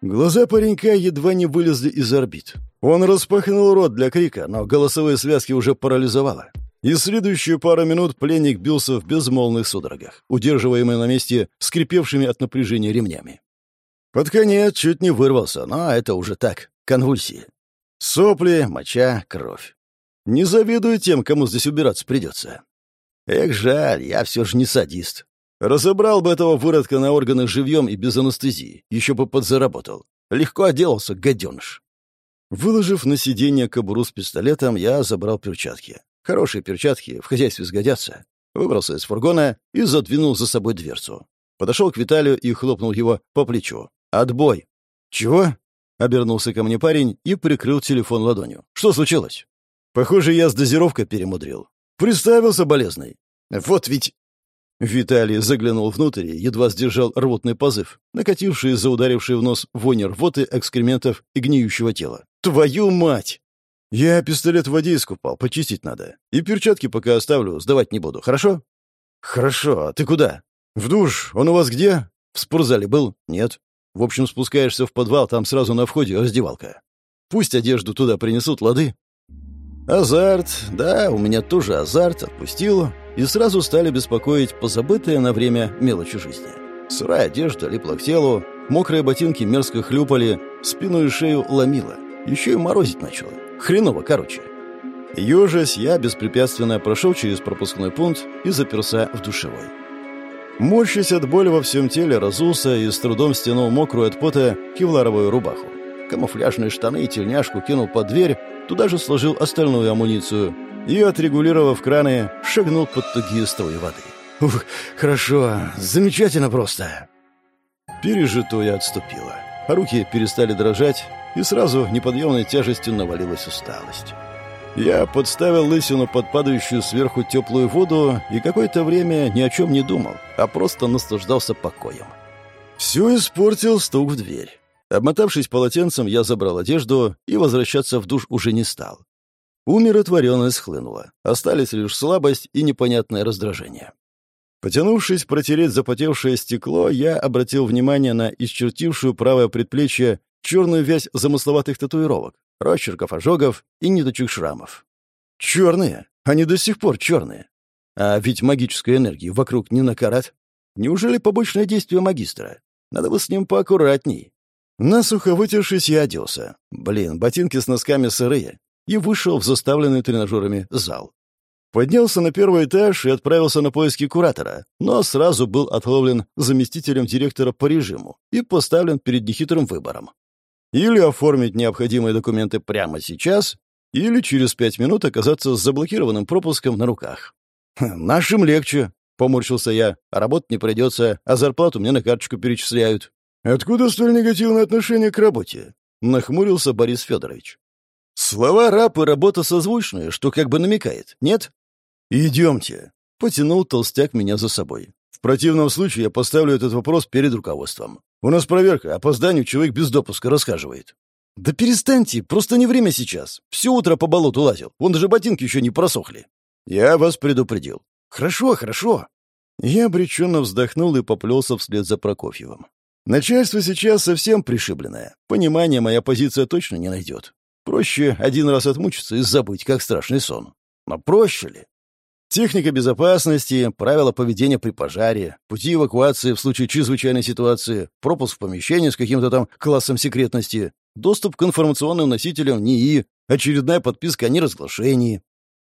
Глаза паренька едва не вылезли из орбит. Он распахнул рот для крика, но голосовые связки уже парализовало. И следующие пару минут пленник бился в безмолвных судорогах, удерживаемый на месте скрипевшими от напряжения ремнями. Под конец чуть не вырвался, но это уже так, конвульсии. Сопли, моча, кровь. Не завидую тем, кому здесь убираться придется. Эх, жаль, я все же не садист. Разобрал бы этого выродка на органы живьем и без анестезии. Еще бы подзаработал. Легко отделался, гаденыш. Выложив на сиденье кобуру с пистолетом, я забрал перчатки. Хорошие перчатки, в хозяйстве сгодятся. Выбрался из фургона и задвинул за собой дверцу. Подошел к Виталию и хлопнул его по плечу. «Отбой!» «Чего?» — обернулся ко мне парень и прикрыл телефон ладонью. «Что случилось?» «Похоже, я с дозировкой перемудрил. Представился болезный. Вот ведь Виталий заглянул внутрь и едва сдержал рвотный позыв, накативший из-за ударивший в нос вонь рвоты, экскрементов и гниющего тела. «Твою мать!» «Я пистолет в воде искупал, почистить надо. И перчатки пока оставлю, сдавать не буду, хорошо?» «Хорошо. А ты куда?» «В душ. Он у вас где?» «В спортзале был?» «Нет». «В общем, спускаешься в подвал, там сразу на входе раздевалка. Пусть одежду туда принесут, лады?» Азарт, да, у меня тоже азарт, отпустил, и сразу стали беспокоить позабытые на время мелочи жизни. Сырая одежда липла к телу, мокрые ботинки мерзко хлюпали, спину и шею ломило. Еще и морозить начало. Хреново, короче. Ёжась, я беспрепятственно прошел через пропускной пункт и заперся в душевой. Морщась от боли во всем теле, разулся и с трудом стянул мокрую от пота кевларовую рубаху. Камуфляжные штаны и тельняшку кинул под дверь, туда же сложил остальную амуницию и, отрегулировав краны, шагнул под тугие струи воды. «Ух, хорошо, замечательно просто!» Пережитое отступило. Руки перестали дрожать, и сразу неподъемной тяжестью навалилась усталость. Я подставил лысину под падающую сверху теплую воду и какое-то время ни о чем не думал, а просто наслаждался покоем. Все испортил стук в дверь. Обмотавшись полотенцем, я забрал одежду и возвращаться в душ уже не стал. Умиротворенность схлынула. Остались лишь слабость и непонятное раздражение. Потянувшись протереть запотевшее стекло, я обратил внимание на исчертившую правое предплечье черную вязь замысловатых татуировок, росчерков ожогов и ниточек шрамов. Черные. Они до сих пор черные. А ведь магической энергии вокруг не накарат. Неужели побочное действие магистра? Надо бы с ним поаккуратней. Насухо вытершись, я оделся. Блин, ботинки с носками сырые и вышел в заставленный тренажерами зал. Поднялся на первый этаж и отправился на поиски куратора, но сразу был отловлен заместителем директора по режиму и поставлен перед нехитрым выбором. Или оформить необходимые документы прямо сейчас, или через пять минут оказаться с заблокированным пропуском на руках. «Хм, «Нашим легче», — поморщился я. «А работать не придется, а зарплату мне на карточку перечисляют». «Откуда столь негативное отношение к работе?» — нахмурился Борис Федорович. Слова раб и работа созвучные, что как бы намекает, нет? «Идемте», — потянул толстяк меня за собой. «В противном случае я поставлю этот вопрос перед руководством. У нас проверка, опозданию человек без допуска расхаживает». «Да перестаньте, просто не время сейчас. Все утро по болоту лазил, вон даже ботинки еще не просохли». «Я вас предупредил». «Хорошо, хорошо». Я обреченно вздохнул и поплелся вслед за Прокофьевым. Начальство сейчас совсем пришибленное. Понимания моя позиция точно не найдет. Проще один раз отмучиться и забыть, как страшный сон. Но проще ли? Техника безопасности, правила поведения при пожаре, пути эвакуации в случае чрезвычайной ситуации, пропуск в помещение с каким-то там классом секретности, доступ к информационным носителям НИИ, очередная подписка о неразглашении.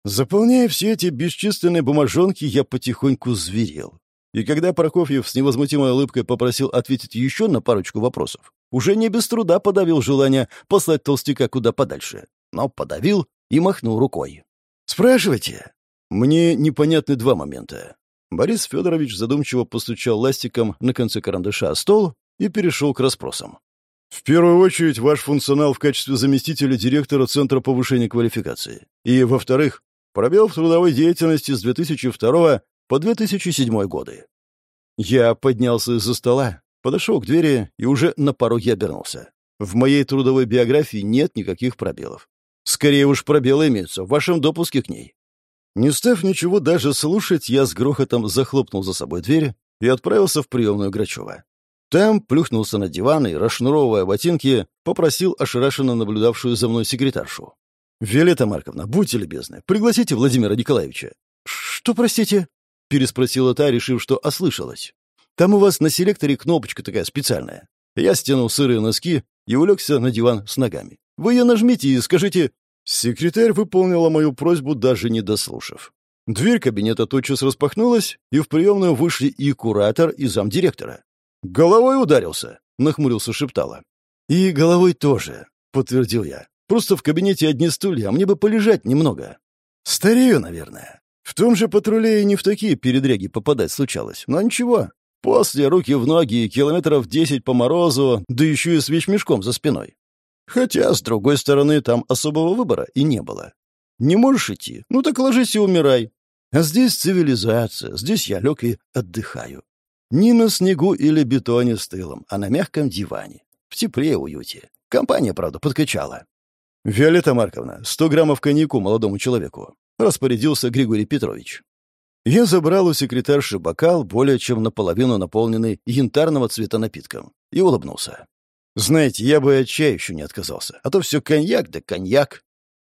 Заполняя все эти бесчисленные бумажонки, я потихоньку зверел. И когда Прокофьев с невозмутимой улыбкой попросил ответить еще на парочку вопросов, уже не без труда подавил желание послать толстяка куда подальше. Но подавил и махнул рукой. «Спрашивайте». Мне непонятны два момента. Борис Федорович задумчиво постучал ластиком на конце карандаша о стол и перешел к расспросам. В первую очередь, ваш функционал в качестве заместителя директора Центра повышения квалификации. И, во-вторых, пробел в трудовой деятельности с 2002 по 2007 годы. Я поднялся из-за стола, подошел к двери и уже на пороге обернулся. В моей трудовой биографии нет никаких пробелов. Скорее уж пробелы имеются в вашем допуске к ней. Не став ничего даже слушать, я с грохотом захлопнул за собой дверь и отправился в приемную Грачева. Там плюхнулся на диван и, расшнуровывая ботинки, попросил ошарашенно наблюдавшую за мной секретаршу. «Виолетта Марковна, будьте любезны, пригласите Владимира Николаевича». «Что, простите?» Переспросила та, решив, что ослышалась. «Там у вас на селекторе кнопочка такая специальная». Я стянул сырые носки и улегся на диван с ногами. «Вы ее нажмите и скажите...» Секретарь выполнила мою просьбу, даже не дослушав. Дверь кабинета тотчас распахнулась, и в приемную вышли и куратор, и замдиректора. «Головой ударился», — нахмурился шептала. «И головой тоже», — подтвердил я. «Просто в кабинете одни стулья, а мне бы полежать немного». «Старею, наверное». В том же патруле и не в такие передряги попадать случалось. Но ничего. После руки в ноги, километров десять по морозу, да еще и с вещмешком за спиной. Хотя, с другой стороны, там особого выбора и не было. Не можешь идти? Ну так ложись и умирай. А здесь цивилизация, здесь я лег и отдыхаю. Не на снегу или бетоне с тылом, а на мягком диване. В тепле и уюте. Компания, правда, подкачала. «Виолетта Марковна, сто граммов коньяку молодому человеку», — распорядился Григорий Петрович. Я забрал у секретарши бокал, более чем наполовину наполненный янтарного цвета напитком, и улыбнулся. «Знаете, я бы от чая еще не отказался, а то все коньяк да коньяк».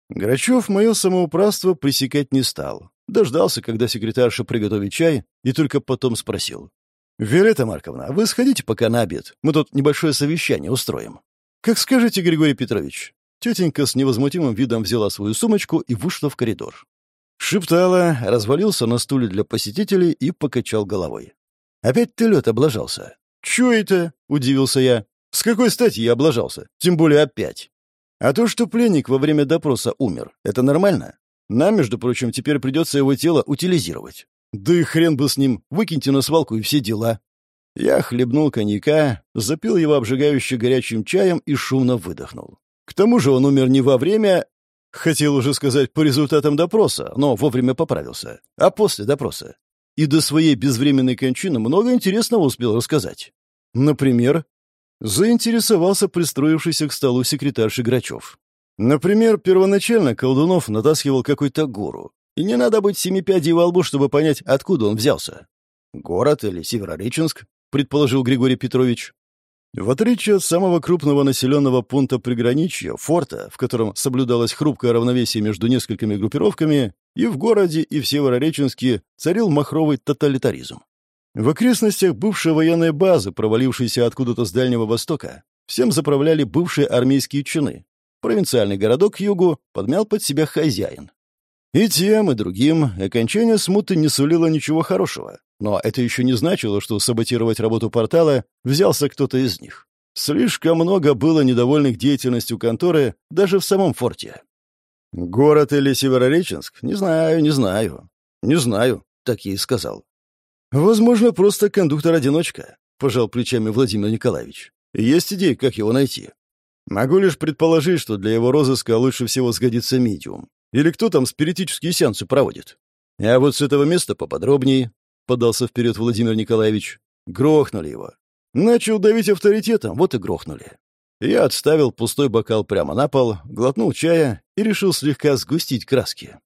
Грачев мое самоуправство пресекать не стал. Дождался, когда секретарша приготовит чай, и только потом спросил. «Виолетта Марковна, вы сходите пока на обед. Мы тут небольшое совещание устроим». «Как скажете, Григорий Петрович». Тетенька с невозмутимым видом взяла свою сумочку и вышла в коридор. Шептала, развалился на стуле для посетителей и покачал головой. «Опять ты лед облажался?» «Чё это?» — удивился я. «С какой стати я облажался? Тем более опять». «А то, что пленник во время допроса умер, это нормально? Нам, между прочим, теперь придется его тело утилизировать. Да и хрен бы с ним, выкиньте на свалку и все дела». Я хлебнул коньяка, запил его обжигающе горячим чаем и шумно выдохнул. К тому же он умер не во время... Хотел уже сказать по результатам допроса, но вовремя поправился. А после допроса. И до своей безвременной кончины много интересного успел рассказать. Например, заинтересовался пристроившийся к столу секретарь Грачев. Например, первоначально Колдунов натаскивал какой-то гору. И не надо быть семипядей во лбу, чтобы понять, откуда он взялся. Город или Северореченск, предположил Григорий Петрович. В отличие от самого крупного населенного пункта приграничья, форта, в котором соблюдалось хрупкое равновесие между несколькими группировками, и в городе, и в Северореченске царил махровый тоталитаризм. В окрестностях бывшей военной базы, провалившейся откуда-то с Дальнего Востока, всем заправляли бывшие армейские чины. Провинциальный городок к югу подмял под себя хозяин. И тем, и другим окончание смуты не сулило ничего хорошего. Но это еще не значило, что саботировать работу портала взялся кто-то из них. Слишком много было недовольных деятельностью конторы даже в самом форте. «Город или Северореченск? Не знаю, не знаю. Не знаю», — так и сказал. «Возможно, просто кондуктор-одиночка», — пожал плечами Владимир Николаевич. «Есть идеи, как его найти. Могу лишь предположить, что для его розыска лучше всего сгодится медиум. Или кто там спиритические сеансы проводит? А вот с этого места поподробнее, — подался вперед Владимир Николаевич. Грохнули его. Начал давить авторитетом, вот и грохнули. Я отставил пустой бокал прямо на пол, глотнул чая и решил слегка сгустить краски.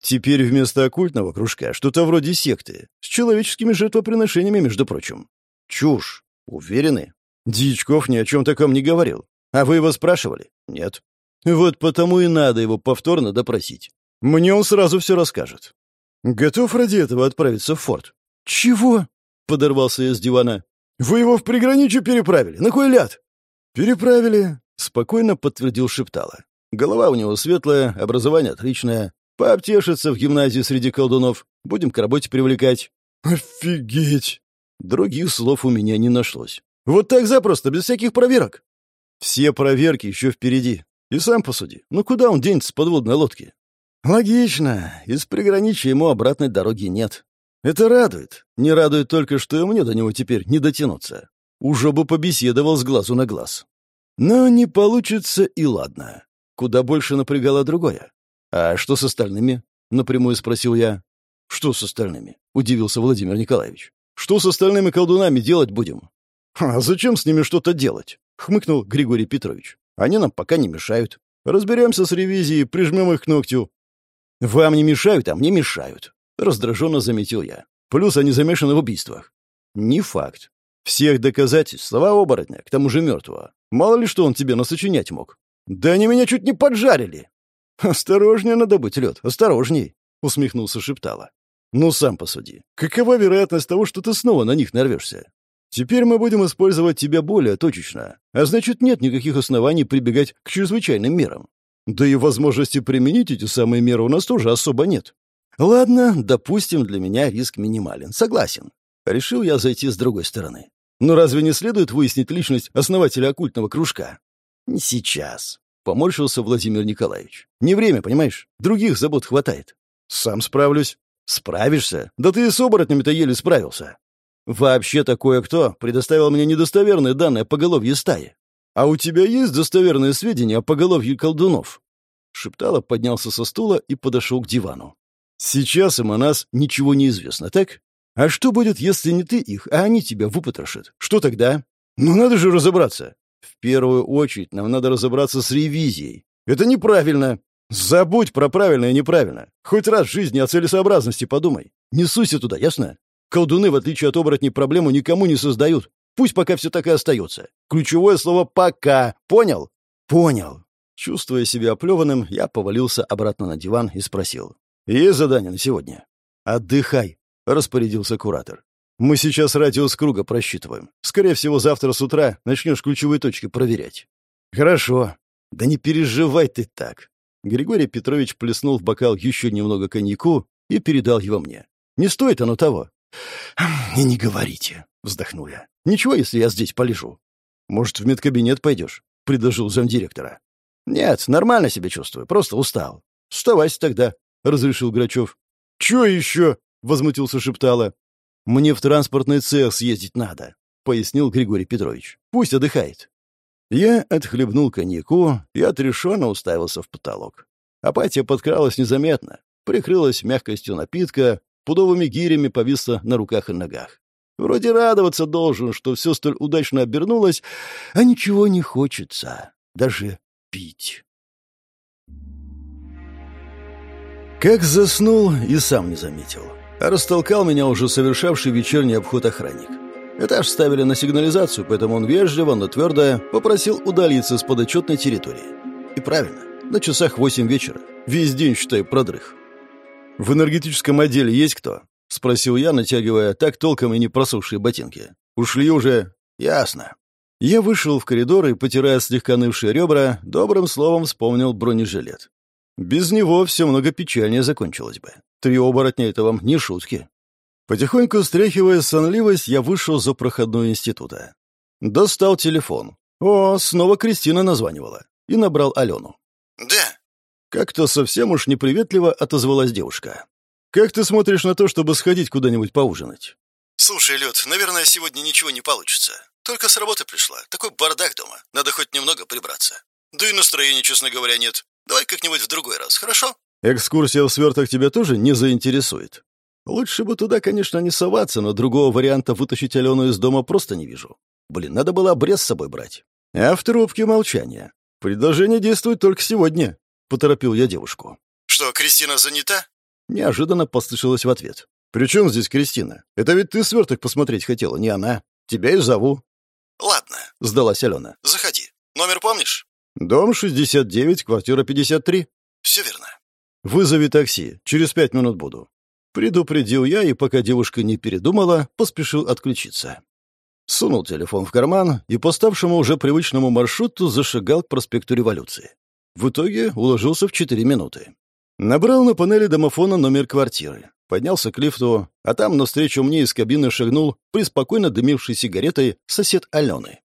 Теперь вместо оккультного кружка что-то вроде секты, с человеческими жертвоприношениями, между прочим. Чушь. Уверены? Дьячков ни о чем таком не говорил. А вы его спрашивали? Нет. Вот потому и надо его повторно допросить. Мне он сразу все расскажет. Готов ради этого отправиться в форт? Чего? Подорвался я с дивана. Вы его в приграничье переправили. На кой ляд? Переправили, спокойно подтвердил Шептала. Голова у него светлая, образование отличное. Пообтешится в гимназии среди колдунов. Будем к работе привлекать. Офигеть! Других слов у меня не нашлось. Вот так запросто, без всяких проверок. Все проверки еще впереди. И сам посуди, ну куда он денется с подводной лодки? Логично, из приграничья ему обратной дороги нет. Это радует. Не радует только, что и мне до него теперь не дотянуться. Уже бы побеседовал с глазу на глаз. Но не получится и ладно. Куда больше напрягало другое. «А что с остальными?» — напрямую спросил я. «Что с остальными?» — удивился Владимир Николаевич. «Что с остальными колдунами делать будем?» «А зачем с ними что-то делать?» — хмыкнул Григорий Петрович. Они нам пока не мешают. Разберемся с ревизией, прижмем их к ногтю». «Вам не мешают, а мне мешают», — раздраженно заметил я. «Плюс они замешаны в убийствах». «Не факт. Всех доказательств, слова оборотня, к тому же мертвого. Мало ли что он тебе насочинять мог. Да они меня чуть не поджарили!» «Осторожнее надо быть, лед, осторожней!» — усмехнулся Шептала. «Ну, сам посуди. Какова вероятность того, что ты снова на них нарвешься? Теперь мы будем использовать тебя более точечно, а значит, нет никаких оснований прибегать к чрезвычайным мерам. Да и возможности применить эти самые меры у нас тоже особо нет. Ладно, допустим, для меня риск минимален. Согласен. Решил я зайти с другой стороны. Но разве не следует выяснить личность основателя оккультного кружка? Не сейчас. Поморщился Владимир Николаевич. Не время, понимаешь? Других забот хватает. Сам справлюсь. Справишься? Да ты и с оборотнями-то еле справился. Вообще-то кое-кто предоставил мне недостоверные данные о поголовье стаи. А у тебя есть достоверные сведения о поголовье колдунов?» Шептала, поднялся со стула и подошел к дивану. Сейчас им о нас ничего не известно, так? А что будет, если не ты их, а они тебя выпотрошат? Что тогда? Ну, надо же разобраться. В первую очередь нам надо разобраться с ревизией. Это неправильно. Забудь про правильно и неправильно. Хоть раз в жизни о целесообразности подумай. Не суйся туда, ясно? Колдуны, в отличие от оборотней, проблему никому не создают. Пусть пока все так и остается. Ключевое слово «пока». Понял? Понял. Чувствуя себя оплеванным, я повалился обратно на диван и спросил. «Есть задание на сегодня?» «Отдыхай», — распорядился куратор. «Мы сейчас радиус круга просчитываем. Скорее всего, завтра с утра начнешь ключевые точки проверять». «Хорошо. Да не переживай ты так». Григорий Петрович плеснул в бокал еще немного коньяку и передал его мне. «Не стоит оно того». «И не говорите», — вздохнул я. «Ничего, если я здесь полежу». «Может, в медкабинет пойдешь?» — предложил замдиректора. «Нет, нормально себя чувствую, просто устал». «Вставайся тогда», — разрешил Грачев. «Чё еще?» — возмутился Шептала. «Мне в транспортный цех съездить надо», — пояснил Григорий Петрович. «Пусть отдыхает». Я отхлебнул коньяку и отрешенно уставился в потолок. Апатия подкралась незаметно, прикрылась мягкостью напитка, пудовыми гирями повисла на руках и ногах. Вроде радоваться должен, что все столь удачно обернулось, а ничего не хочется. Даже пить. Как заснул и сам не заметил. Растолкал меня уже совершавший вечерний обход охранник. Этаж ставили на сигнализацию, поэтому он вежливо, но твердо попросил удалиться с подотчетной территории. И правильно, на часах восемь вечера. Весь день, считай, продрых. «В энергетическом отделе есть кто?» — спросил я, натягивая так толком и не просохшие ботинки. «Ушли уже?» «Ясно». Я вышел в коридор и, потирая слегка нывшие ребра, добрым словом вспомнил бронежилет. Без него все много печальнее закончилось бы. Три оборотня — это вам не шутки. Потихоньку стряхивая сонливость, я вышел за проходной института. Достал телефон. О, снова Кристина названивала. И набрал Алену. «Да». Как-то совсем уж неприветливо отозвалась девушка. «Как ты смотришь на то, чтобы сходить куда-нибудь поужинать?» «Слушай, Лед, наверное, сегодня ничего не получится. Только с работы пришла. Такой бардак дома. Надо хоть немного прибраться. Да и настроения, честно говоря, нет. Давай как-нибудь в другой раз, хорошо?» «Экскурсия в сверток тебя тоже не заинтересует?» «Лучше бы туда, конечно, не соваться, но другого варианта вытащить Алену из дома просто не вижу. Блин, надо было обрез с собой брать». А в трубке молчание. «Предложение действует только сегодня», — поторопил я девушку. «Что, Кристина занята?» Неожиданно послышалось в ответ. «При чем здесь Кристина? Это ведь ты сверток посмотреть хотела, не она. Тебя и зову». «Ладно», — сдалась Алена. «Заходи. Номер помнишь?» «Дом 69, квартира 53». «Все верно». «Вызови такси. Через пять минут буду». Предупредил я, и пока девушка не передумала, поспешил отключиться. Сунул телефон в карман и по ставшему уже привычному маршруту зашагал к проспекту Революции. В итоге уложился в четыре минуты. Набрал на панели домофона номер квартиры. Поднялся к лифту, а там навстречу мне из кабины шагнул приспокойно дымивший сигаретой сосед Алены.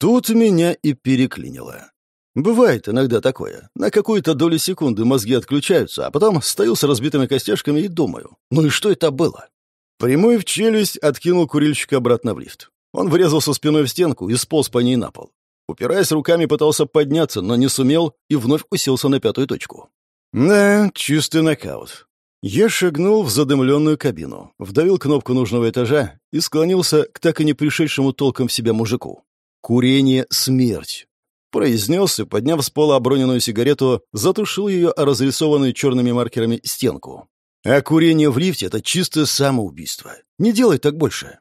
Тут меня и переклинило. Бывает иногда такое. На какую-то долю секунды мозги отключаются, а потом стою с разбитыми костяшками и думаю, ну и что это было? Прямой в челюсть откинул курильщика обратно в лифт. Он врезался спиной в стенку и сполз по ней на пол. Упираясь руками, пытался подняться, но не сумел и вновь уселся на пятую точку. Да, чистый нокаут. Я шагнул в задымленную кабину, вдавил кнопку нужного этажа и склонился к так и не пришедшему толком в себя мужику. «Курение — смерть!» Произнес и, подняв с пола оброненную сигарету, затушил ее о разрисованную черными маркерами стенку. «А курение в лифте — это чистое самоубийство. Не делай так больше!»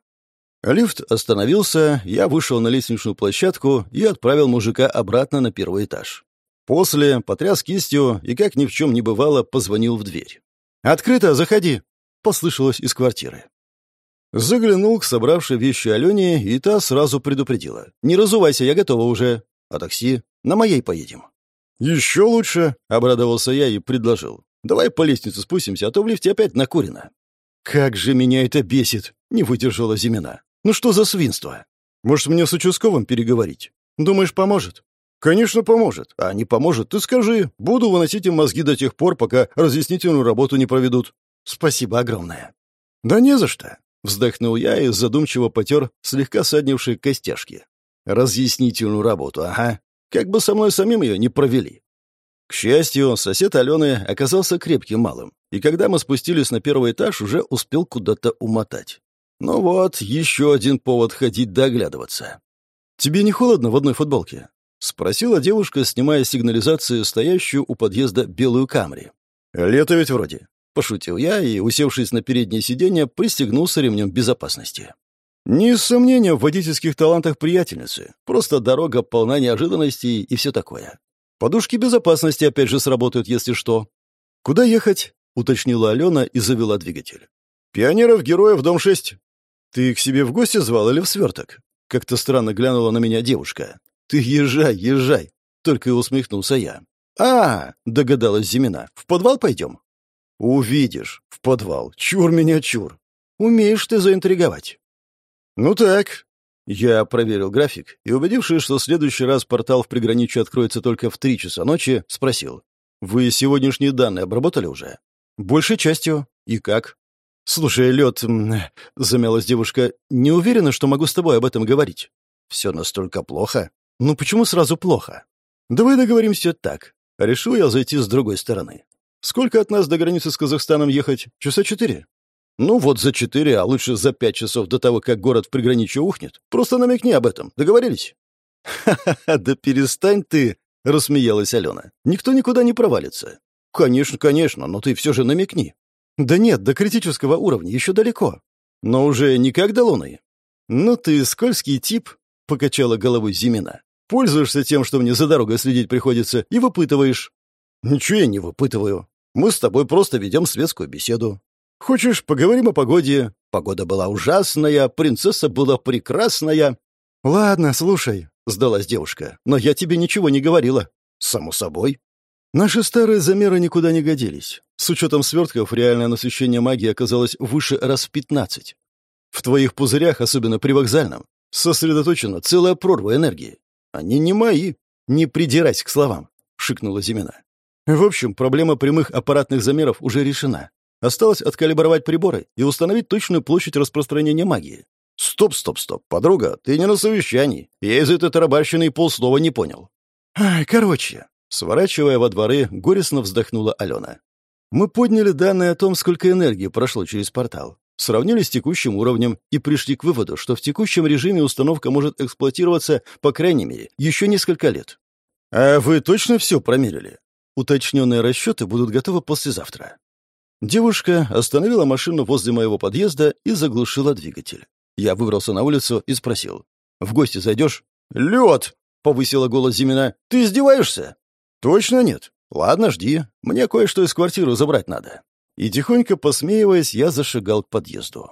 Лифт остановился, я вышел на лестничную площадку и отправил мужика обратно на первый этаж. После потряс кистью и, как ни в чем не бывало, позвонил в дверь. «Открыто, заходи!» — послышалось из квартиры. Заглянул к собравшей вещи Алене, и та сразу предупредила. «Не разувайся, я готова уже. А такси? На моей поедем». «Еще лучше!» — обрадовался я и предложил. «Давай по лестнице спустимся, а то в лифте опять накурено». «Как же меня это бесит!» — не выдержала Зимина. «Ну что за свинство? Может, мне с участковым переговорить? Думаешь, поможет?» «Конечно, поможет. А не поможет, ты скажи. Буду выносить им мозги до тех пор, пока разъяснительную работу не проведут». «Спасибо огромное». «Да не за что», — вздохнул я и задумчиво потер слегка саднившие костяшки. «Разъяснительную работу, ага. Как бы со мной самим ее не провели». К счастью, сосед Алены оказался крепким малым, и когда мы спустились на первый этаж, уже успел куда-то умотать. Ну вот, еще один повод ходить да оглядываться. «Тебе не холодно в одной футболке?» — спросила девушка, снимая сигнализацию, стоящую у подъезда белую камри. «Лето ведь вроде», — пошутил я и, усевшись на переднее сиденье, пристегнулся ремнем безопасности. Не сомнения в водительских талантах приятельницы. Просто дорога полна неожиданностей и все такое. Подушки безопасности опять же сработают, если что. «Куда ехать?» — уточнила Алена и завела двигатель. «Пионеров-героев, дом 6». «Ты к себе в гости звал или в сверток?» Как-то странно глянула на меня девушка. «Ты езжай, езжай!» Только и усмехнулся я. «А, — догадалась Зимина, — в подвал пойдем?» «Увидишь, в подвал. Чур меня, чур. Умеешь ты заинтриговать». «Ну так». Я проверил график и, убедившись, что в следующий раз портал в приграничье откроется только в три часа ночи, спросил. «Вы сегодняшние данные обработали уже?» «Большей частью. И как?» «Слушай, Лед, — замялась девушка, — не уверена, что могу с тобой об этом говорить». «Все настолько плохо?» «Ну почему сразу плохо?» «Давай договоримся так. Решил я зайти с другой стороны. Сколько от нас до границы с Казахстаном ехать? Часа четыре?» Ну вот за четыре, а лучше за пять часов до того, как город в приграничье ухнет. Просто намекни об этом. Договорились? Ха-ха-ха, да перестань ты, рассмеялась Алена. Никто никуда не провалится. Конечно, конечно, но ты все же намекни. Да нет, до критического уровня еще далеко. Но уже никак до Луны. Ну ты скользкий тип, покачала головой Зимина. Пользуешься тем, что мне за дорогой следить приходится, и выпытываешь. Ничего я не выпытываю. Мы с тобой просто ведем светскую беседу. Хочешь, поговорим о погоде? Погода была ужасная, принцесса была прекрасная. Ладно, слушай, сдалась девушка. Но я тебе ничего не говорила. Само собой. Наши старые замеры никуда не годились. С учетом свертков реальное насыщение магии оказалось выше раз в пятнадцать. В твоих пузырях, особенно при вокзальном, сосредоточена целая прорва энергии. Они не мои. Не придирайся к словам, шикнула Зимина. В общем, проблема прямых аппаратных замеров уже решена. Осталось откалибровать приборы и установить точную площадь распространения магии. Стоп, стоп, стоп, подруга, ты не на совещании. Я из этой тарабарщины и полслова не понял. Ай, короче, сворачивая во дворы, горестно вздохнула Алена. Мы подняли данные о том, сколько энергии прошло через портал, сравнили с текущим уровнем и пришли к выводу, что в текущем режиме установка может эксплуатироваться, по крайней мере, еще несколько лет. А вы точно все промерили? Уточненные расчеты будут готовы послезавтра. Девушка остановила машину возле моего подъезда и заглушила двигатель. Я выбрался на улицу и спросил. «В гости зайдешь?» «Лед!» — повысила голос Зимина. «Ты издеваешься?» «Точно нет. Ладно, жди. Мне кое-что из квартиры забрать надо». И тихонько посмеиваясь, я зашагал к подъезду.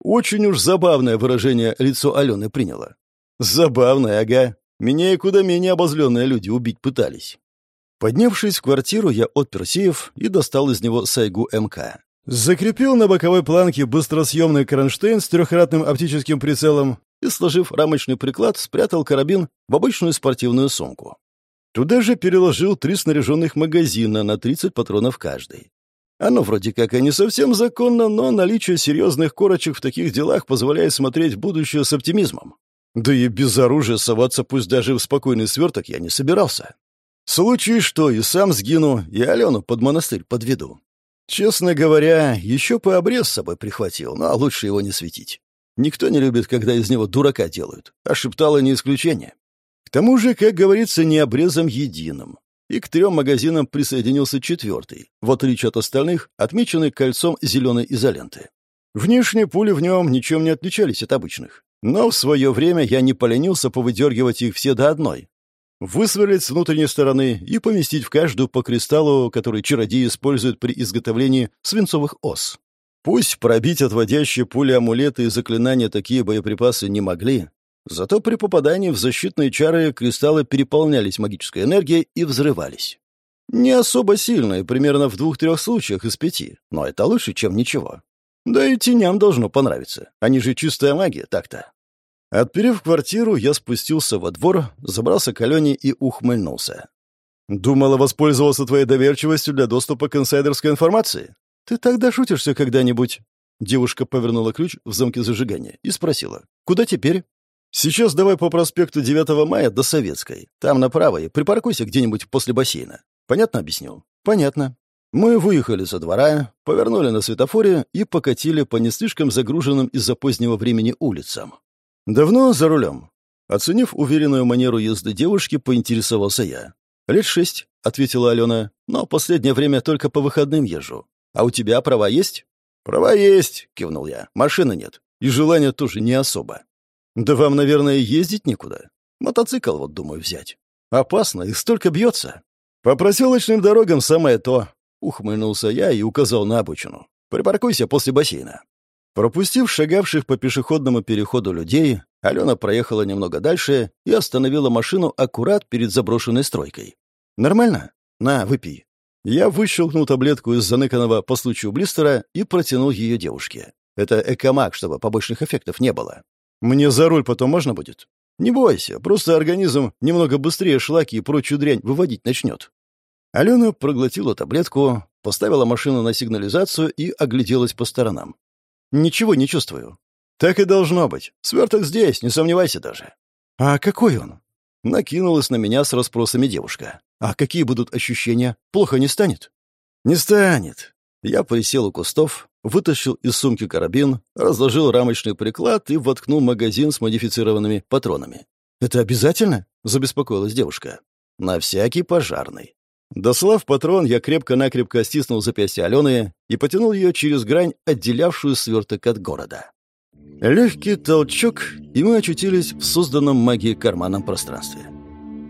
Очень уж забавное выражение лицо Алены приняло. «Забавное, ага. Меня и куда менее обозленные люди убить пытались». Поднявшись в квартиру, я отпер сейф и достал из него сайгу МК. Закрепил на боковой планке быстросъемный кронштейн с трехкратным оптическим прицелом и, сложив рамочный приклад, спрятал карабин в обычную спортивную сумку. Туда же переложил три снаряженных магазина на 30 патронов каждый. Оно вроде как и не совсем законно, но наличие серьезных корочек в таких делах позволяет смотреть в будущее с оптимизмом. Да и без оружия соваться пусть даже в спокойный сверток я не собирался. Случай что, и сам сгину, и Алену под монастырь подведу. Честно говоря, еще по обрез с собой прихватил, но лучше его не светить. Никто не любит, когда из него дурака делают, а шептало не исключение. К тому же, как говорится, не обрезом единым. И к трем магазинам присоединился четвертый, в отличие от остальных, отмеченный кольцом зеленой изоленты. Внешние пули в нем ничем не отличались от обычных. Но в свое время я не поленился повыдергивать их все до одной, высверлить с внутренней стороны и поместить в каждую по кристаллу, который чародеи используют при изготовлении свинцовых ос. Пусть пробить отводящие пули амулеты и заклинания такие боеприпасы не могли, зато при попадании в защитные чары кристаллы переполнялись магической энергией и взрывались. Не особо сильно примерно в двух-трех случаях из пяти, но это лучше, чем ничего. Да и теням должно понравиться. Они же чистая магия, так-то. Отперев квартиру, я спустился во двор, забрался к Алене и ухмыльнулся. «Думала воспользоваться твоей доверчивостью для доступа к инсайдерской информации? Ты тогда шутишься когда-нибудь?» Девушка повернула ключ в замке зажигания и спросила. «Куда теперь?» «Сейчас давай по проспекту 9 мая до Советской. Там направо и припаркуйся где-нибудь после бассейна. Понятно объяснил?» «Понятно». Мы выехали со двора, повернули на светофоре и покатили по не слишком загруженным из-за позднего времени улицам. «Давно за рулем?» Оценив уверенную манеру езды девушки, поинтересовался я. «Лет шесть», — ответила Алена, — «но последнее время только по выходным езжу. А у тебя права есть?» «Права есть», — кивнул я. «Машины нет. И желания тоже не особо». «Да вам, наверное, ездить некуда. Мотоцикл вот думаю взять. Опасно, и столько бьется». «По проселочным дорогам самое то», Ухмыльнулся я и указал на обочину. «Припаркуйся после бассейна». Пропустив шагавших по пешеходному переходу людей, Алена проехала немного дальше и остановила машину аккурат перед заброшенной стройкой. «Нормально? На, выпей». Я выщелкнул таблетку из заныканного по случаю блистера и протянул ее девушке. Это экомаг, чтобы побочных эффектов не было. «Мне за руль потом можно будет?» «Не бойся, просто организм немного быстрее шлаки и прочую дрянь выводить начнет». Алена проглотила таблетку, поставила машину на сигнализацию и огляделась по сторонам. «Ничего не чувствую». «Так и должно быть. Сверток здесь, не сомневайся даже». «А какой он?» Накинулась на меня с расспросами девушка. «А какие будут ощущения? Плохо не станет?» «Не станет». Я присел у кустов, вытащил из сумки карабин, разложил рамочный приклад и воткнул магазин с модифицированными патронами. «Это обязательно?» — забеспокоилась девушка. «На всякий пожарный». Дослав патрон, я крепко-накрепко стиснул запястье Алены и потянул ее через грань, отделявшую сверток от города. Легкий толчок, и мы очутились в созданном магией карманном пространстве.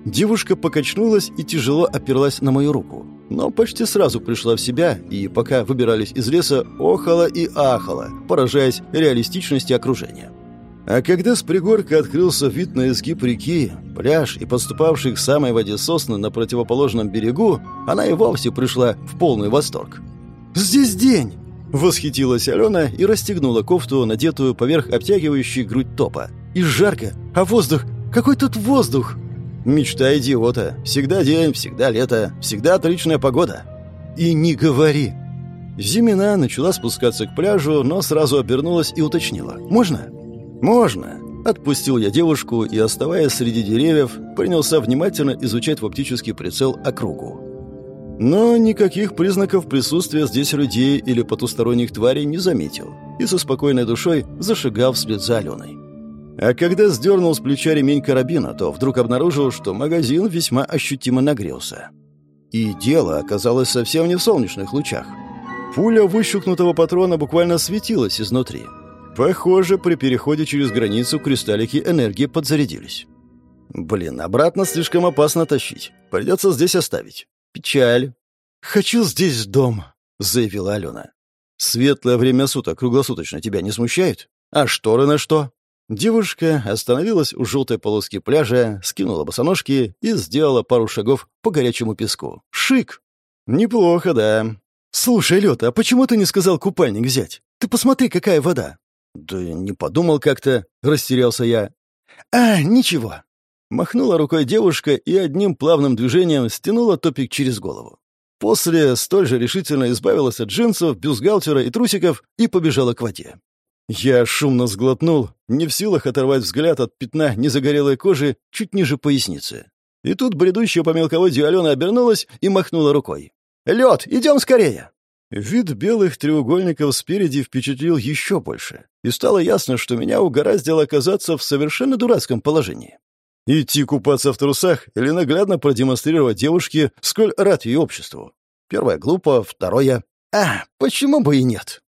Девушка покачнулась и тяжело оперлась на мою руку, но почти сразу пришла в себя и, пока выбирались из леса, охала и ахала, поражаясь реалистичности окружения. А когда с пригорка открылся вид на изгиб реки, пляж и подступавших к самой воде сосны на противоположном берегу, она и вовсе пришла в полный восторг. «Здесь день!» — восхитилась Алена и расстегнула кофту, надетую поверх обтягивающей грудь топа. «И жарко, а воздух? Какой тут воздух?» «Мечта идиота. Всегда день, всегда лето, всегда отличная погода». «И не говори!» Зимина начала спускаться к пляжу, но сразу обернулась и уточнила. «Можно?» «Можно!» Отпустил я девушку и, оставаясь среди деревьев, принялся внимательно изучать в оптический прицел округу. Но никаких признаков присутствия здесь людей или потусторонних тварей не заметил и со спокойной душой зашагал вслед за Аленой. А когда сдернул с плеча ремень карабина, то вдруг обнаружил, что магазин весьма ощутимо нагрелся. И дело оказалось совсем не в солнечных лучах. Пуля выщукнутого патрона буквально светилась изнутри — Похоже, при переходе через границу кристаллики энергии подзарядились. Блин, обратно слишком опасно тащить. Придется здесь оставить. Печаль. «Хочу здесь дом», — заявила Алена. «Светлое время суток круглосуточно тебя не смущает? А шторы на что?» Девушка остановилась у желтой полоски пляжа, скинула босоножки и сделала пару шагов по горячему песку. «Шик!» «Неплохо, да». «Слушай, Лёта, а почему ты не сказал купальник взять? Ты посмотри, какая вода. «Да не подумал как-то», — растерялся я. «А, ничего». Махнула рукой девушка и одним плавным движением стянула топик через голову. После столь же решительно избавилась от джинсов, бюстгальтера и трусиков и побежала к воде. Я шумно сглотнул, не в силах оторвать взгляд от пятна незагорелой кожи чуть ниже поясницы. И тут бредущая по мелководью Алена обернулась и махнула рукой. «Лед, идем скорее!» Вид белых треугольников спереди впечатлил еще больше, и стало ясно, что меня угораздило оказаться в совершенно дурацком положении. Идти купаться в трусах или наглядно продемонстрировать девушке, сколь рад ее обществу. Первое глупо, второе... А, почему бы и нет?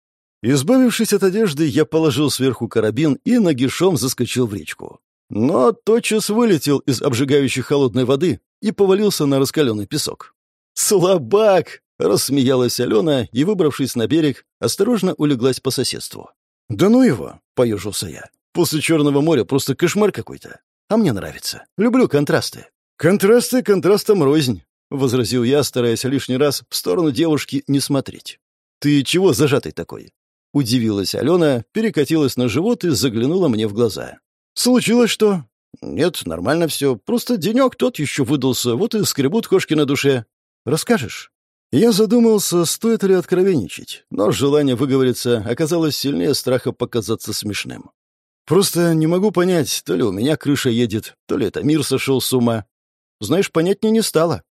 Избавившись от одежды, я положил сверху карабин и нагишом заскочил в речку. Но тотчас вылетел из обжигающей холодной воды и повалился на раскаленный песок. «Слабак!» Рассмеялась Алена и, выбравшись на берег, осторожно улеглась по соседству. «Да ну его!» — поежился я. «После Черного моря просто кошмар какой-то. А мне нравится. Люблю контрасты». «Контрасты контрастом рознь», — возразил я, стараясь лишний раз в сторону девушки не смотреть. «Ты чего зажатый такой?» Удивилась Алена, перекатилась на живот и заглянула мне в глаза. «Случилось что?» «Нет, нормально все. Просто денек тот еще выдался, вот и скребут кошки на душе. Расскажешь?» Я задумался, стоит ли откровенничать, но желание выговориться оказалось сильнее страха показаться смешным. Просто не могу понять, то ли у меня крыша едет, то ли это мир сошел с ума. Знаешь, понятнее не стало.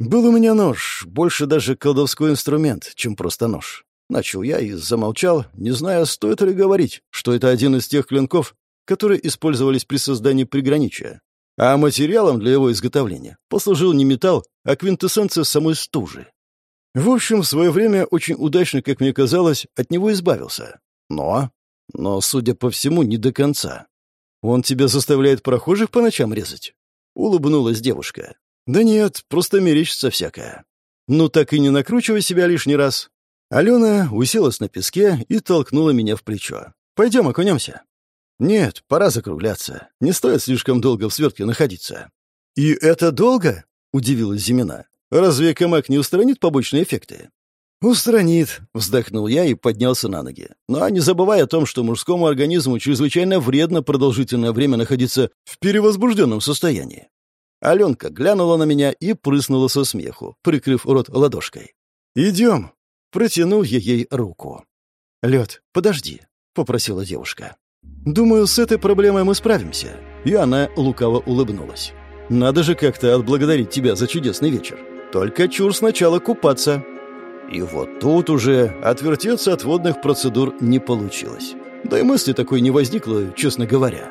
Был у меня нож, больше даже колдовской инструмент, чем просто нож. Начал я и замолчал, не зная, стоит ли говорить, что это один из тех клинков, которые использовались при создании приграничия. А материалом для его изготовления послужил не металл, а квинтэссенция самой стужи. В общем, в свое время очень удачно, как мне казалось, от него избавился. Но... Но, судя по всему, не до конца. Он тебя заставляет прохожих по ночам резать? Улыбнулась девушка. Да нет, просто мерещится всякое. Ну так и не накручивай себя лишний раз. Алена уселась на песке и толкнула меня в плечо. Пойдем окунемся. «Нет, пора закругляться. Не стоит слишком долго в свертке находиться». «И это долго?» — удивилась Зимина. «Разве Камак не устранит побочные эффекты?» «Устранит», — вздохнул я и поднялся на ноги. «Но не забывай о том, что мужскому организму чрезвычайно вредно продолжительное время находиться в перевозбужденном состоянии». Аленка глянула на меня и прыснула со смеху, прикрыв рот ладошкой. «Идем», — протянул я ей руку. «Лед, подожди», — попросила девушка. «Думаю, с этой проблемой мы справимся». И она лукаво улыбнулась. «Надо же как-то отблагодарить тебя за чудесный вечер. Только чур сначала купаться». И вот тут уже отвертеться от водных процедур не получилось. Да и мысли такой не возникло, честно говоря.